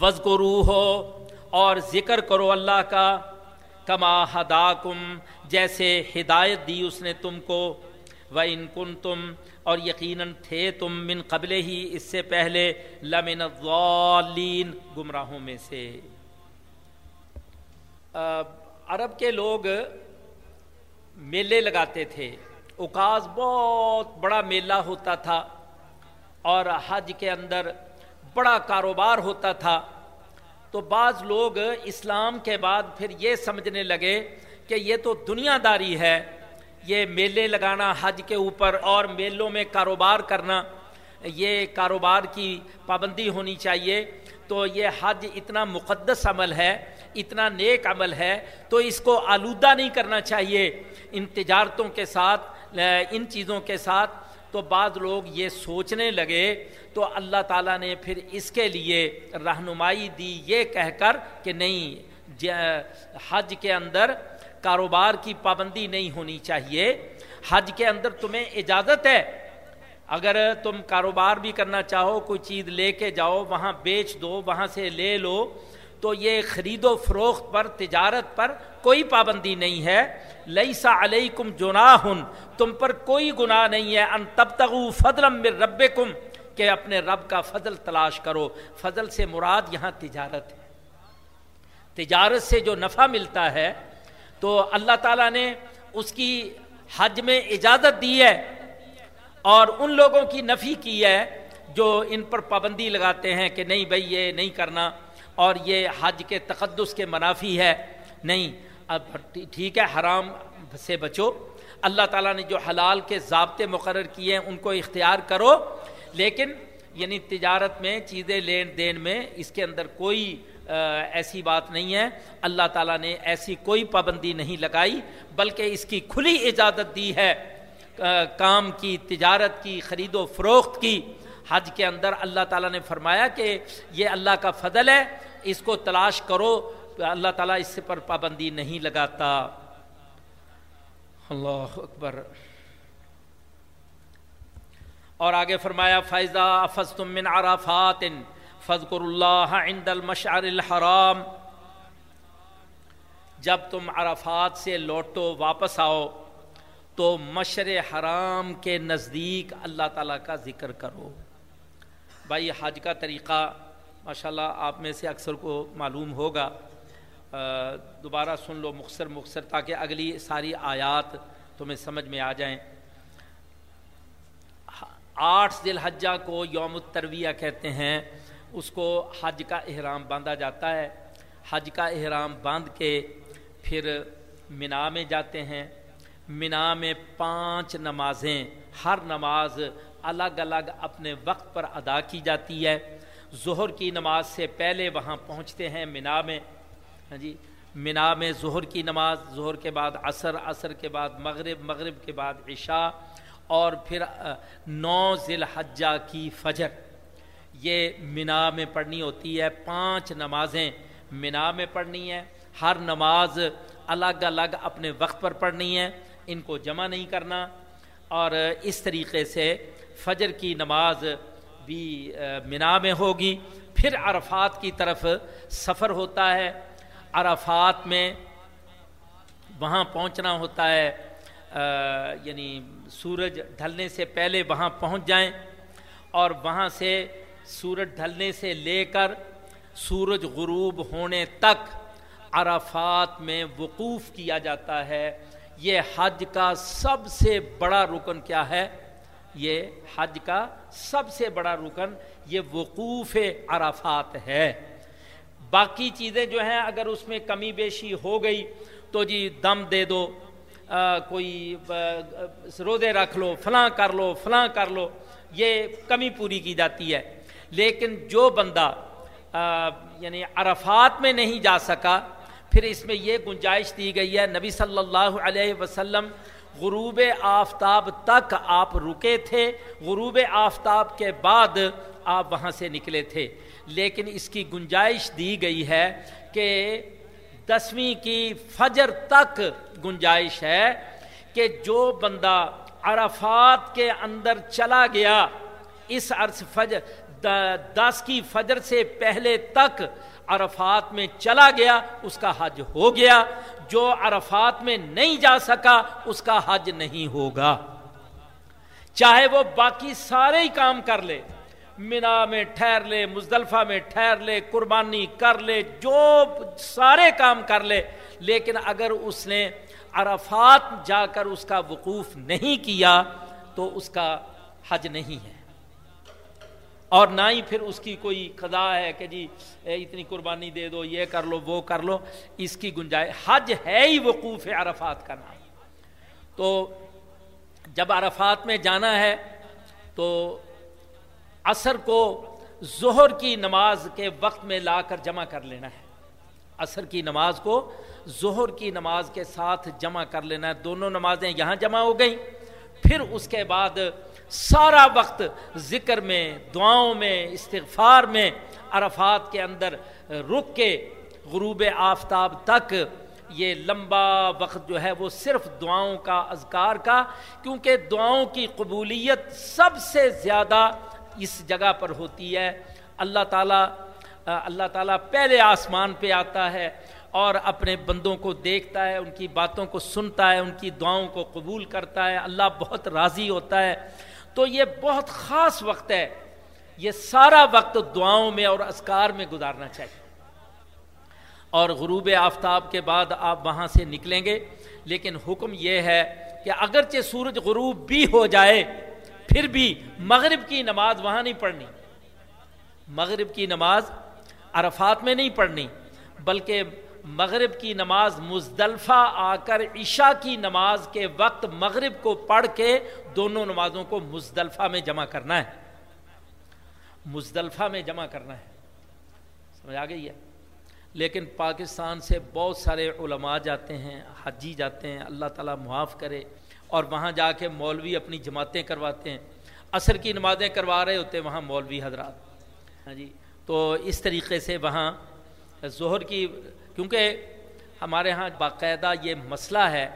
S1: وز ہو اور ذکر کرو اللہ کا، کما ہداکم، جیسے ہدایت دی اس نے تم کو و ان کن تم اور یقیناً تھے تم من قبل ہی، اس سے پہلے لمن الضالین، گمراہوں میں سے۔ عرب کے لوگ میلے لگاتے تھے۔ اوکاز بہت بڑا میلہ ہوتا تھا اور حج کے اندر بڑا کاروبار ہوتا تھا۔ تو بعض لوگ اسلام کے بعد پھر یہ سمجھنے لگے کہ یہ تو دنیا داری ہے، یہ میلے لگانا، حج کے اوپر اور میلوں میں کاروبار کرنا، یہ کاروبار کی پابندی ہونی چاہیے۔ تو یہ حج اتنا مقدس عمل ہے، اتنا نیک عمل ہے، تو اس کو آلودہ نہیں کرنا چاہیے۔ ان تجارتوں کے ساتھ، ان چیزوں کے ساتھ تو بعض لوگ یہ سوچنے لگے تو اللہ تعالیٰ نے پھر اس کے لیے رہنمائی دی یہ کہہ کر کہ نہیں حج کے اندر کاروبار کی پابندی نہیں ہونی چاہیے۔ حج کے اندر تمہیں اجازت ہے۔ اگر تم کاروبار بھی کرنا چاہو، کوئی چیز لے کے جاؤ، وہاں بیچ دو، وہاں سے لے لو۔ تو یہ خرید و فروخت پر، تجارت پر کوئی پابندی نہیں ہے۔ لئی سا علیکم جناح تم پر کوئی گناہ نہیں ہے۔ ان تب تغو فضلم من ربکم، کہ اپنے رب کا فضل تلاش کرو۔ فضل سے مراد یہاں تجارت ہے۔ تجارت سے جو نفع ملتا ہے، تو اللہ تعالیٰ نے اس کی حج میں اجازت دی ہے اور ان لوگوں کی نفی کی ہے جو ان پر پابندی لگاتے ہیں کہ نہیں بھائی، یہ نہیں کرنا۔ اور یہ حج کے تقدس کے منافی ہے۔ نہیں، اب ٹھیک ہے، حرام سے بچو۔ اللہ تعالیٰ نے جو حلال کے ضابطے مقرر کیے ہیں، ان کو اختیار کرو۔ لیکن یعنی تجارت میں، چیزیں لین دین میں، اس کے اندر کوئی ایسی بات نہیں ہے۔ اللہ تعالیٰ نے ایسی کوئی پابندی نہیں لگائی، بلکہ اس کی کھلی اجازت دی ہے۔ کام کی، تجارت کی، خرید و فروخت کی۔ حج کے اندر اللہ تعالیٰ نے فرمایا کہ یہ اللہ کا فضل ہے۔ اس کو تلاش کرو، اللہ تعالیٰ اس سے پر پابندی نہیں لگاتا۔ اللہ اکبر۔ اور آگے فرمایا فیضا افز تم من عرفات فضکر اللہ عند المشعر الحرام۔ جب تم عرفات سے لوٹو، واپس آؤ، تو مشر حرام کے نزدیک اللہ تعالیٰ کا ذکر کرو۔ بھائی، حج کا طریقہ ماشاءاللہ آپ میں سے اکثر کو معلوم ہوگا دوبارہ سن لو مختصر مختصر تاکہ اگلی ساری آیات تمہیں سمجھ میں آ جائیں۔ آٹھ ذی الحجہ کو یوم الترویہ کہتے ہیں، اس کو حج کا احرام باندھا جاتا ہے۔ حج کا احرام باندھ کے پھر منا میں جاتے ہیں۔ منا میں پانچ نمازیں، ہر نماز الگ الگ اپنے وقت پر ادا کی جاتی ہے۔ ظہر کی نماز سے پہلے وہاں پہنچتے ہیں منا میں۔ ہاں جی منا میں ظہر کی نماز، ظہر کے بعد عصر عصر کے بعد مغرب مغرب کے بعد عشاء اور پھر نو ذی الحجہ کی فجر۔ یہ منا میں پڑھنی ہوتی ہے، پانچ نمازیں منا میں پڑھنی ہے ہر نماز الگ الگ اپنے وقت پر پڑھنی ہے ان کو جمع نہیں کرنا۔ اور اس طریقے سے فجر کی نماز بھی منا میں ہوگی۔ پھر عرفات کی طرف سفر ہوتا ہے۔ عرفات میں وہاں پہنچنا ہوتا ہے۔ یعنی سورج ڈھلنے سے پہلے وہاں پہنچ جائیں اور وہاں سے سورج ڈھلنے سے لے کر سورج غروب ہونے تک عرفات میں وقوف کیا جاتا ہے۔ یہ حج کا سب سے بڑا رکن کیا ہے؟ یہ حج کا سب سے بڑا رکن یہ وقوف عرفات ہے۔ باقی چیزیں جو ہیں اگر اس میں کمی بیشی ہو گئی تو جی دم دے دو آ, کوئی روزے رکھ لو فلاں کر لو فلاں کر لو یہ کمی پوری کی جاتی ہے۔ لیکن جو بندہ آ, یعنی عرفات میں نہیں جا سکا پھر اس میں یہ گنجائش دی گئی ہے نبی صلی اللہ علیہ وسلم غروب آفتاب تک آپ رکے تھے، غروب آفتاب کے بعد آپ وہاں سے نکلے تھے۔ لیکن اس کی گنجائش دی گئی ہے کہ دسویں کی فجر تک گنجائش ہے کہ جو بندہ عرفات کے اندر چلا گیا، اس عرص فجر دس کی فجر سے پہلے تک عرفات میں چلا گیا، اس کا حج ہو گیا۔ جو عرفات میں نہیں جا سکا، اس کا حج نہیں ہوگا۔ چاہے وہ باقی سارے ہی کام کر لے منا میں ٹھہر لے، مزدلفہ میں ٹھہر لے، قربانی کر لے، جو سارے کام کر لے، لیکن اگر اس نے عرفات جا کر اس کا وقوف نہیں کیا، تو اس کا حج نہیں ہے۔ اور نہ ہی پھر اس کی کوئی خدا ہے کہ جی اتنی قربانی دے دو، یہ کر لو، وہ کر لو، اس کی گنجائش، حج ہے ہی وقوف عرفات کا نام۔ تو جب عرفات میں جانا ہے، تو عصر کو ظہر کی نماز کے وقت میں لا کر جمع کر لینا ہے۔ عصر کی نماز کو ظہر کی نماز کے ساتھ جمع کر لینا ہے۔ دونوں نمازیں یہاں جمع ہو گئیں۔ پھر اس کے بعد سارا وقت ذکر میں، دعاؤں میں، استغفار میں عرفات کے اندر رک کے غروب آفتاب تک یہ لمبا وقت جو ہے وہ صرف دعاؤں کا اذکار کا، کیونکہ دعاؤں کی قبولیت سب سے زیادہ اس جگہ پر ہوتی ہے۔ اللہ تعالیٰ اللہ تعالیٰ پہلے آسمان پہ آتا ہے اور اپنے بندوں کو دیکھتا ہے، ان کی باتوں کو سنتا ہے، ان کی دعاؤں کو قبول کرتا ہے۔ اللہ بہت راضی ہوتا ہے۔ تو یہ بہت خاص وقت ہے۔ یہ سارا وقت دعاؤں میں اور اسکار میں گزارنا چاہیے۔ اور غروب آفتاب کے بعد آپ وہاں سے نکلیں گے۔ لیکن حکم یہ ہے کہ اگرچہ سورج غروب بھی ہو جائے، پھر بھی مغرب کی نماز وہاں نہیں پڑھنی۔ مغرب کی نماز عرفات میں نہیں پڑھنی، بلکہ مغرب کی نماز مزدلفہ آ کر عشاء کی نماز کے وقت مغرب کو پڑھ کے دونوں نمازوں کو مزدلفہ میں جمع کرنا ہے۔ مزدلفہ میں جمع کرنا ہے۔ سمجھ آ گئی ہے؟ لیکن پاکستان سے بہت سارے علماء جاتے ہیں حجی جاتے ہیں، اللہ تعالیٰ معاف کرے۔ اور وہاں جا کے مولوی اپنی جماعتیں کرواتے ہیں۔ عصر کی نمازیں کروا رہے ہوتے ہیں وہاں مولوی حضرات۔ ہاں جی تو اس طریقے سے وہاں ظہر کی کیونکہ ہمارے ہاں باقاعدہ یہ مسئلہ ہے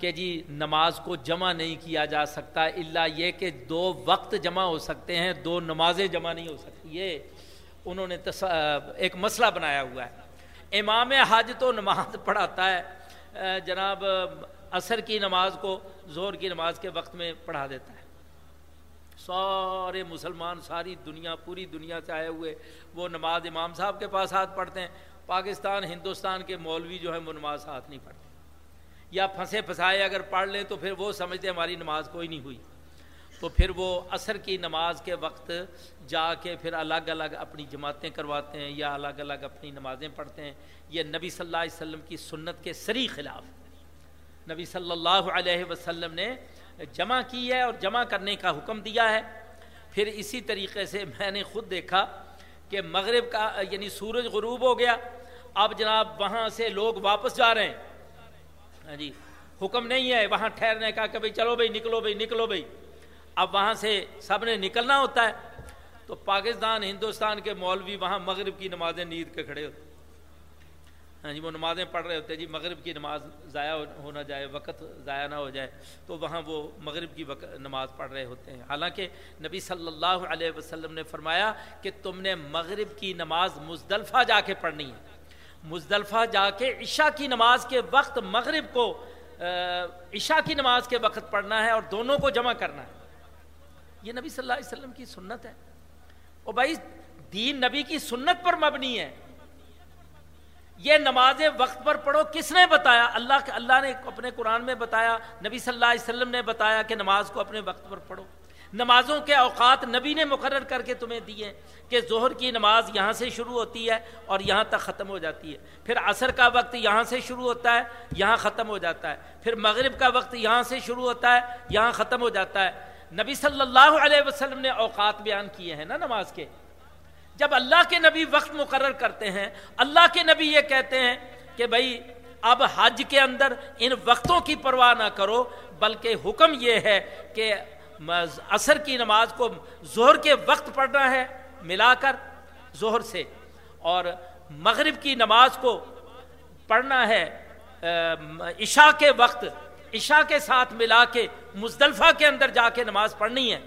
S1: کہ جی نماز کو جمع نہیں کیا جا سکتا اللہ یہ کہ دو وقت جمع ہو سکتے ہیں، دو نمازیں جمع نہیں ہو سکتی۔ یہ انہوں نے ایک مسئلہ بنایا ہوا ہے۔ امام حج تو نماز پڑھاتا ہے جناب، عصر کی نماز کو زور کی نماز کے وقت میں پڑھا دیتا ہے۔ سارے مسلمان، ساری دنیا، پوری دنیا سے آئے ہوئے وہ نماز امام صاحب کے پاس ہاتھ پڑھتے ہیں۔ پاکستان، ہندوستان کے مولوی جو ہے وہ نماز ہاتھ نہیں پڑھتے۔ یا پھنسے پھنسائے اگر پڑھ لیں تو پھر وہ سمجھتے ہماری نماز کوئی نہیں ہوئی۔ تو پھر وہ عصر کی نماز کے وقت جا کے پھر الگ الگ اپنی جماعتیں کرواتے ہیں یا الگ الگ اپنی نمازیں پڑھتے ہیں۔ یہ نبی صلی اللہ علیہ وسلم کی سنت کے سری خلاف۔ نبی صلی اللہ علیہ وسلم نے جمع کی ہے اور جمع کرنے کا حکم دیا ہے۔ پھر اسی طریقے سے میں نے خود دیکھا کہ مغرب کا یعنی سورج غروب ہو گیا، اب جناب وہاں سے لوگ واپس جا رہے ہیں۔ ہاں جی حکم نہیں ہے وہاں ٹھہرنے کا کہ بھائی چلو بھائی، نکلو بھائی نکلو بھائی۔ اب وہاں سے سب نے نکلنا ہوتا ہے۔ تو پاکستان، ہندوستان کے مولوی وہاں مغرب کی نمازیں نیند کے کھڑے ہوتے ہاں جی وہ نمازیں پڑھ رہے ہوتے ہیں جی مغرب کی نماز ضائع ہونا جائے، وقت ضائع نہ ہو جائے، تو وہاں وہ مغرب کی نماز پڑھ رہے ہوتے ہیں۔ حالانکہ نبی صلی اللہ علیہ وسلم نے فرمایا کہ تم نے مغرب کی نماز مزدلفہ جا کے پڑھنی ہے۔ مزدلفہ جا کے عشاء کی نماز کے وقت مغرب کو عشاء کی نماز کے وقت پڑھنا ہے اور دونوں کو جمع کرنا ہے۔ یہ نبی صلی اللہ علیہ وسلم کی سنت ہے۔ اور بھائی، دین نبی کی سنت پر مبنی ہے۔ یہ نماز وقت پر پڑھو، کس نے بتایا؟ اللہ اللہ نے اپنے قرآن میں بتایا، نبی صلی اللہ علیہ وسلم نے بتایا کہ نماز کو اپنے وقت پر پڑھو۔ نمازوں کے اوقات نبی نے مقرر کر کے تمہیں دیے کہ ظہر کی نماز یہاں سے شروع ہوتی ہے اور یہاں تک ختم ہو جاتی ہے۔ پھر عصر کا وقت یہاں سے شروع ہوتا ہے، یہاں ختم ہو جاتا ہے۔ پھر مغرب کا وقت یہاں سے شروع ہوتا ہے، یہاں ختم ہو جاتا ہے۔ نبی صلی اللہ علیہ وسلم نے اوقات بیان کیے ہیں نا نماز کے۔ جب اللہ کے نبی وقت مقرر کرتے ہیں، اللہ کے نبی یہ کہتے ہیں کہ بھائی، اب حج کے اندر ان وقتوں کی پرواہ نہ کرو، بلکہ حکم یہ ہے کہ عصر کی نماز کو زہر کے وقت پڑھنا ہے، ملا کر زہر سے۔ اور مغرب کی نماز کو پڑھنا ہے عشاء کے وقت، عشاء کے ساتھ ملا کے مزدلفہ کے اندر جا کے نماز پڑھنی ہے۔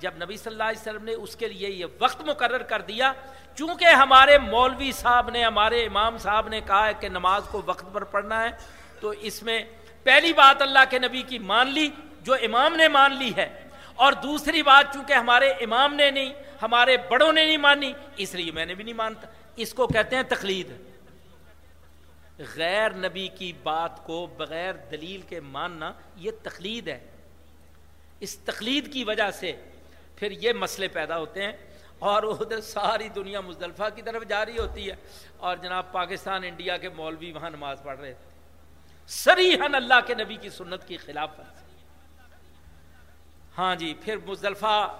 S1: جب نبی صلی اللہ علیہ وسلم نے اس کے لیے یہ وقت مقرر کر دیا، چونکہ ہمارے مولوی صاحب نے، ہمارے امام صاحب نے کہا ہے کہ نماز کو وقت پر پڑھنا ہے، تو اس میں پہلی بات اللہ کے نبی کی مان لی، جو امام نے مان لی ہے۔ اور دوسری بات، چونکہ ہمارے امام نے نہیں، ہمارے بڑوں نے نہیں مانی، اس لیے میں نے بھی نہیں مانتا۔ اس کو کہتے ہیں تقلید۔ غیر نبی کی بات کو بغیر دلیل کے ماننا، یہ تقلید ہے۔ اس تقلید کی وجہ سے پھر یہ مسئلے پیدا ہوتے ہیں اور ادھر ساری دنیا مزدلفہ کی طرف جاری ہوتی ہے اور جناب پاکستان، انڈیا کے مولوی وہاں نماز پڑھ رہے تھے۔ سریحن اللہ کے نبی کی سنت کی خلاف ہاں جی پھر مزدلفہ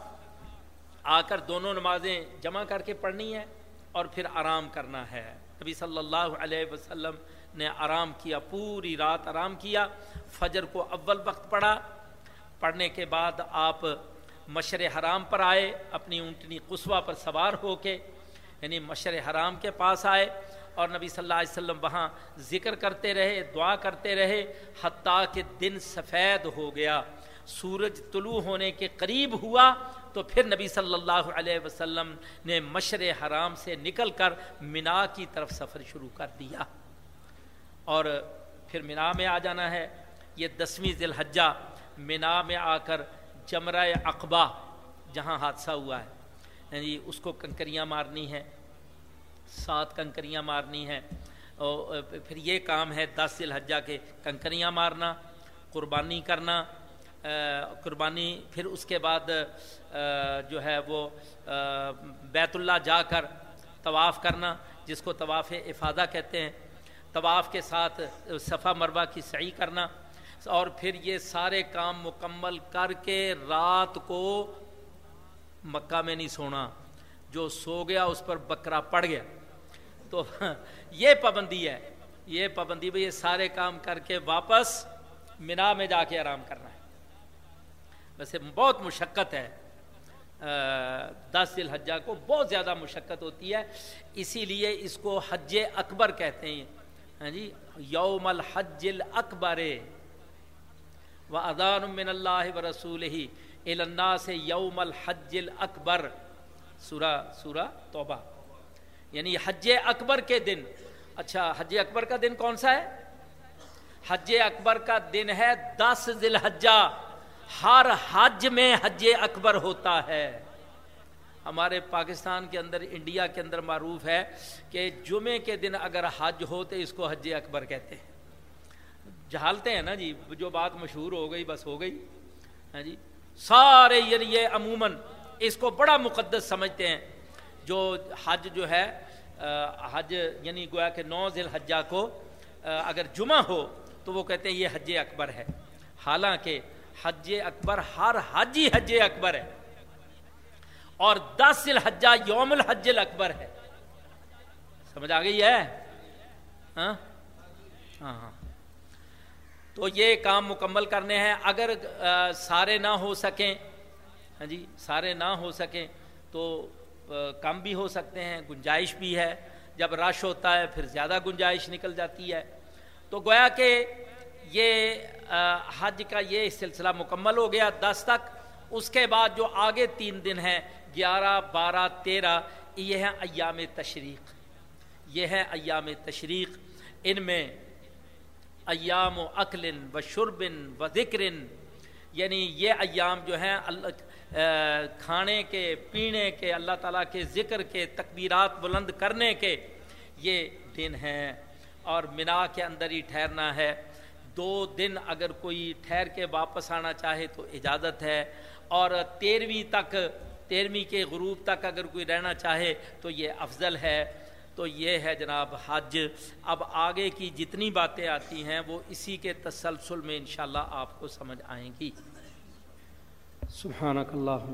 S1: آ کر دونوں نمازیں جمع کر کے پڑھنی ہے اور پھر آرام کرنا ہے۔ نبی صلی اللہ علیہ وسلم نے آرام کیا، پوری رات آرام کیا۔ فجر کو اول وقت پڑھا۔ پڑھنے کے بعد آپ مشر حرام پر آئے، اپنی اونٹنی قصوہ پر سوار ہو کے یعنی مشر حرام کے پاس آئے اور نبی صلی اللہ علیہ وسلم وہاں ذکر کرتے رہے، دعا کرتے رہے، حتیٰ کہ دن سفید ہو گیا، سورج طلوع ہونے کے قریب ہوا تو پھر نبی صلی اللہ علیہ وسلم نے مشر حرام سے نکل کر منا کی طرف سفر شروع کر دیا۔ اور پھر منا میں آ جانا ہے، یہ دسویں ذی الحجہ منا میں آ کر جمرہ اقبا جہاں حادثہ ہوا ہے۔ یعنی اس کو کنکریاں مارنی ہے سات کنکریاں مارنی ہیں۔ اور پھر یہ کام ہے دس الحجہ کے کنکریاں مارنا، قربانی کرنا قربانی پھر اس کے بعد جو ہے وہ بیت اللہ جا کر طواف کرنا، جس کو طواف افادہ کہتے ہیں۔ طواف کے ساتھ صفا مربع کی صحیح کرنا اور پھر یہ سارے کام مکمل کر کے رات کو مکہ میں نہیں سونا، جو سو گیا اس پر بکرا پڑ گیا۔ تو یہ پابندی ہے، یہ پابندی بھائی یہ سارے کام کر کے واپس منا میں جا کے آرام کرنا ہے۔ ویسے بہت مشقت ہے۔ دس ذی الحجہ کو بہت زیادہ مشقت ہوتی ہے۔ اسی لیے اس کو حج اکبر کہتے ہیں۔ ہاں جی؟ یوم الحج الاکبر۔ و ادان من اللہ و رسول ہی النا سے یوم الحج الاکبر سورہ سورہ توبہ۔ یعنی حج اکبر کے دن۔ اچھا حج اکبر کا دن کون سا ہے؟ حج اکبر کا دن ہے دس ذی الحجہ ہر حج میں حج اکبر ہوتا ہے۔ ہمارے پاکستان کے اندر، انڈیا کے اندر معروف ہے کہ جمعے کے دن اگر حج ہو تو اس کو حج اکبر کہتے ہیں۔ جہالتے ہیں نا جی جو بات مشہور ہو گئی، بس ہو گئی۔ ہاں جی؟ سارے یعنی یہ عموماً اس کو بڑا مقدس سمجھتے ہیں۔ جو حج جو ہے حج یعنی گویا کہ نو ذی الحجہ کو اگر جمعہ ہو تو وہ کہتے ہیں یہ حج اکبر ہے۔ حالانکہ حج اکبر ہر حج ہی حج اکبر ہے۔ اور دس الحجہ یوم الحج الاکبر ہے۔ سمجھ آ گئی ہے؟ ہاں؟ ہاں ہاں۔ تو یہ کام مکمل کرنے ہیں۔ اگر سارے نہ ہو سکیں ہاں جی سارے نہ ہو سکیں تو کم بھی ہو سکتے ہیں، گنجائش بھی ہے۔ جب رش ہوتا ہے، پھر زیادہ گنجائش نکل جاتی ہے۔ تو گویا کہ یہ حج کا یہ سلسلہ مکمل ہو گیا۔ دس تک، اس کے بعد جو آگے تین دن ہیں، گیارہ، بارہ، تیرہ، یہ ہیں ایام تشریق۔ یہ ہے ایام تشریق۔ ان میں ایام و عقل و شربن و ذکر یعنی یہ ایام جو ہیں کھانے کے، پینے کے، اللہ تعالیٰ کے ذکر کے، تکبیرات بلند کرنے کے یہ دن ہیں۔ اور منا کے اندر ہی ٹھہرنا ہے۔ دو دن اگر کوئی ٹھہر کے واپس آنا چاہے تو اجازت ہے۔ اور تیرہویں تک تیرہویں کے غروب تک اگر کوئی رہنا چاہے تو یہ افضل ہے۔ تو یہ ہے جناب حج۔ اب آگے کی جتنی باتیں آتی ہیں، وہ اسی کے تسلسل میں انشاءاللہ آپ کو سمجھ آئیں گی۔
S2: سبحانک اللہ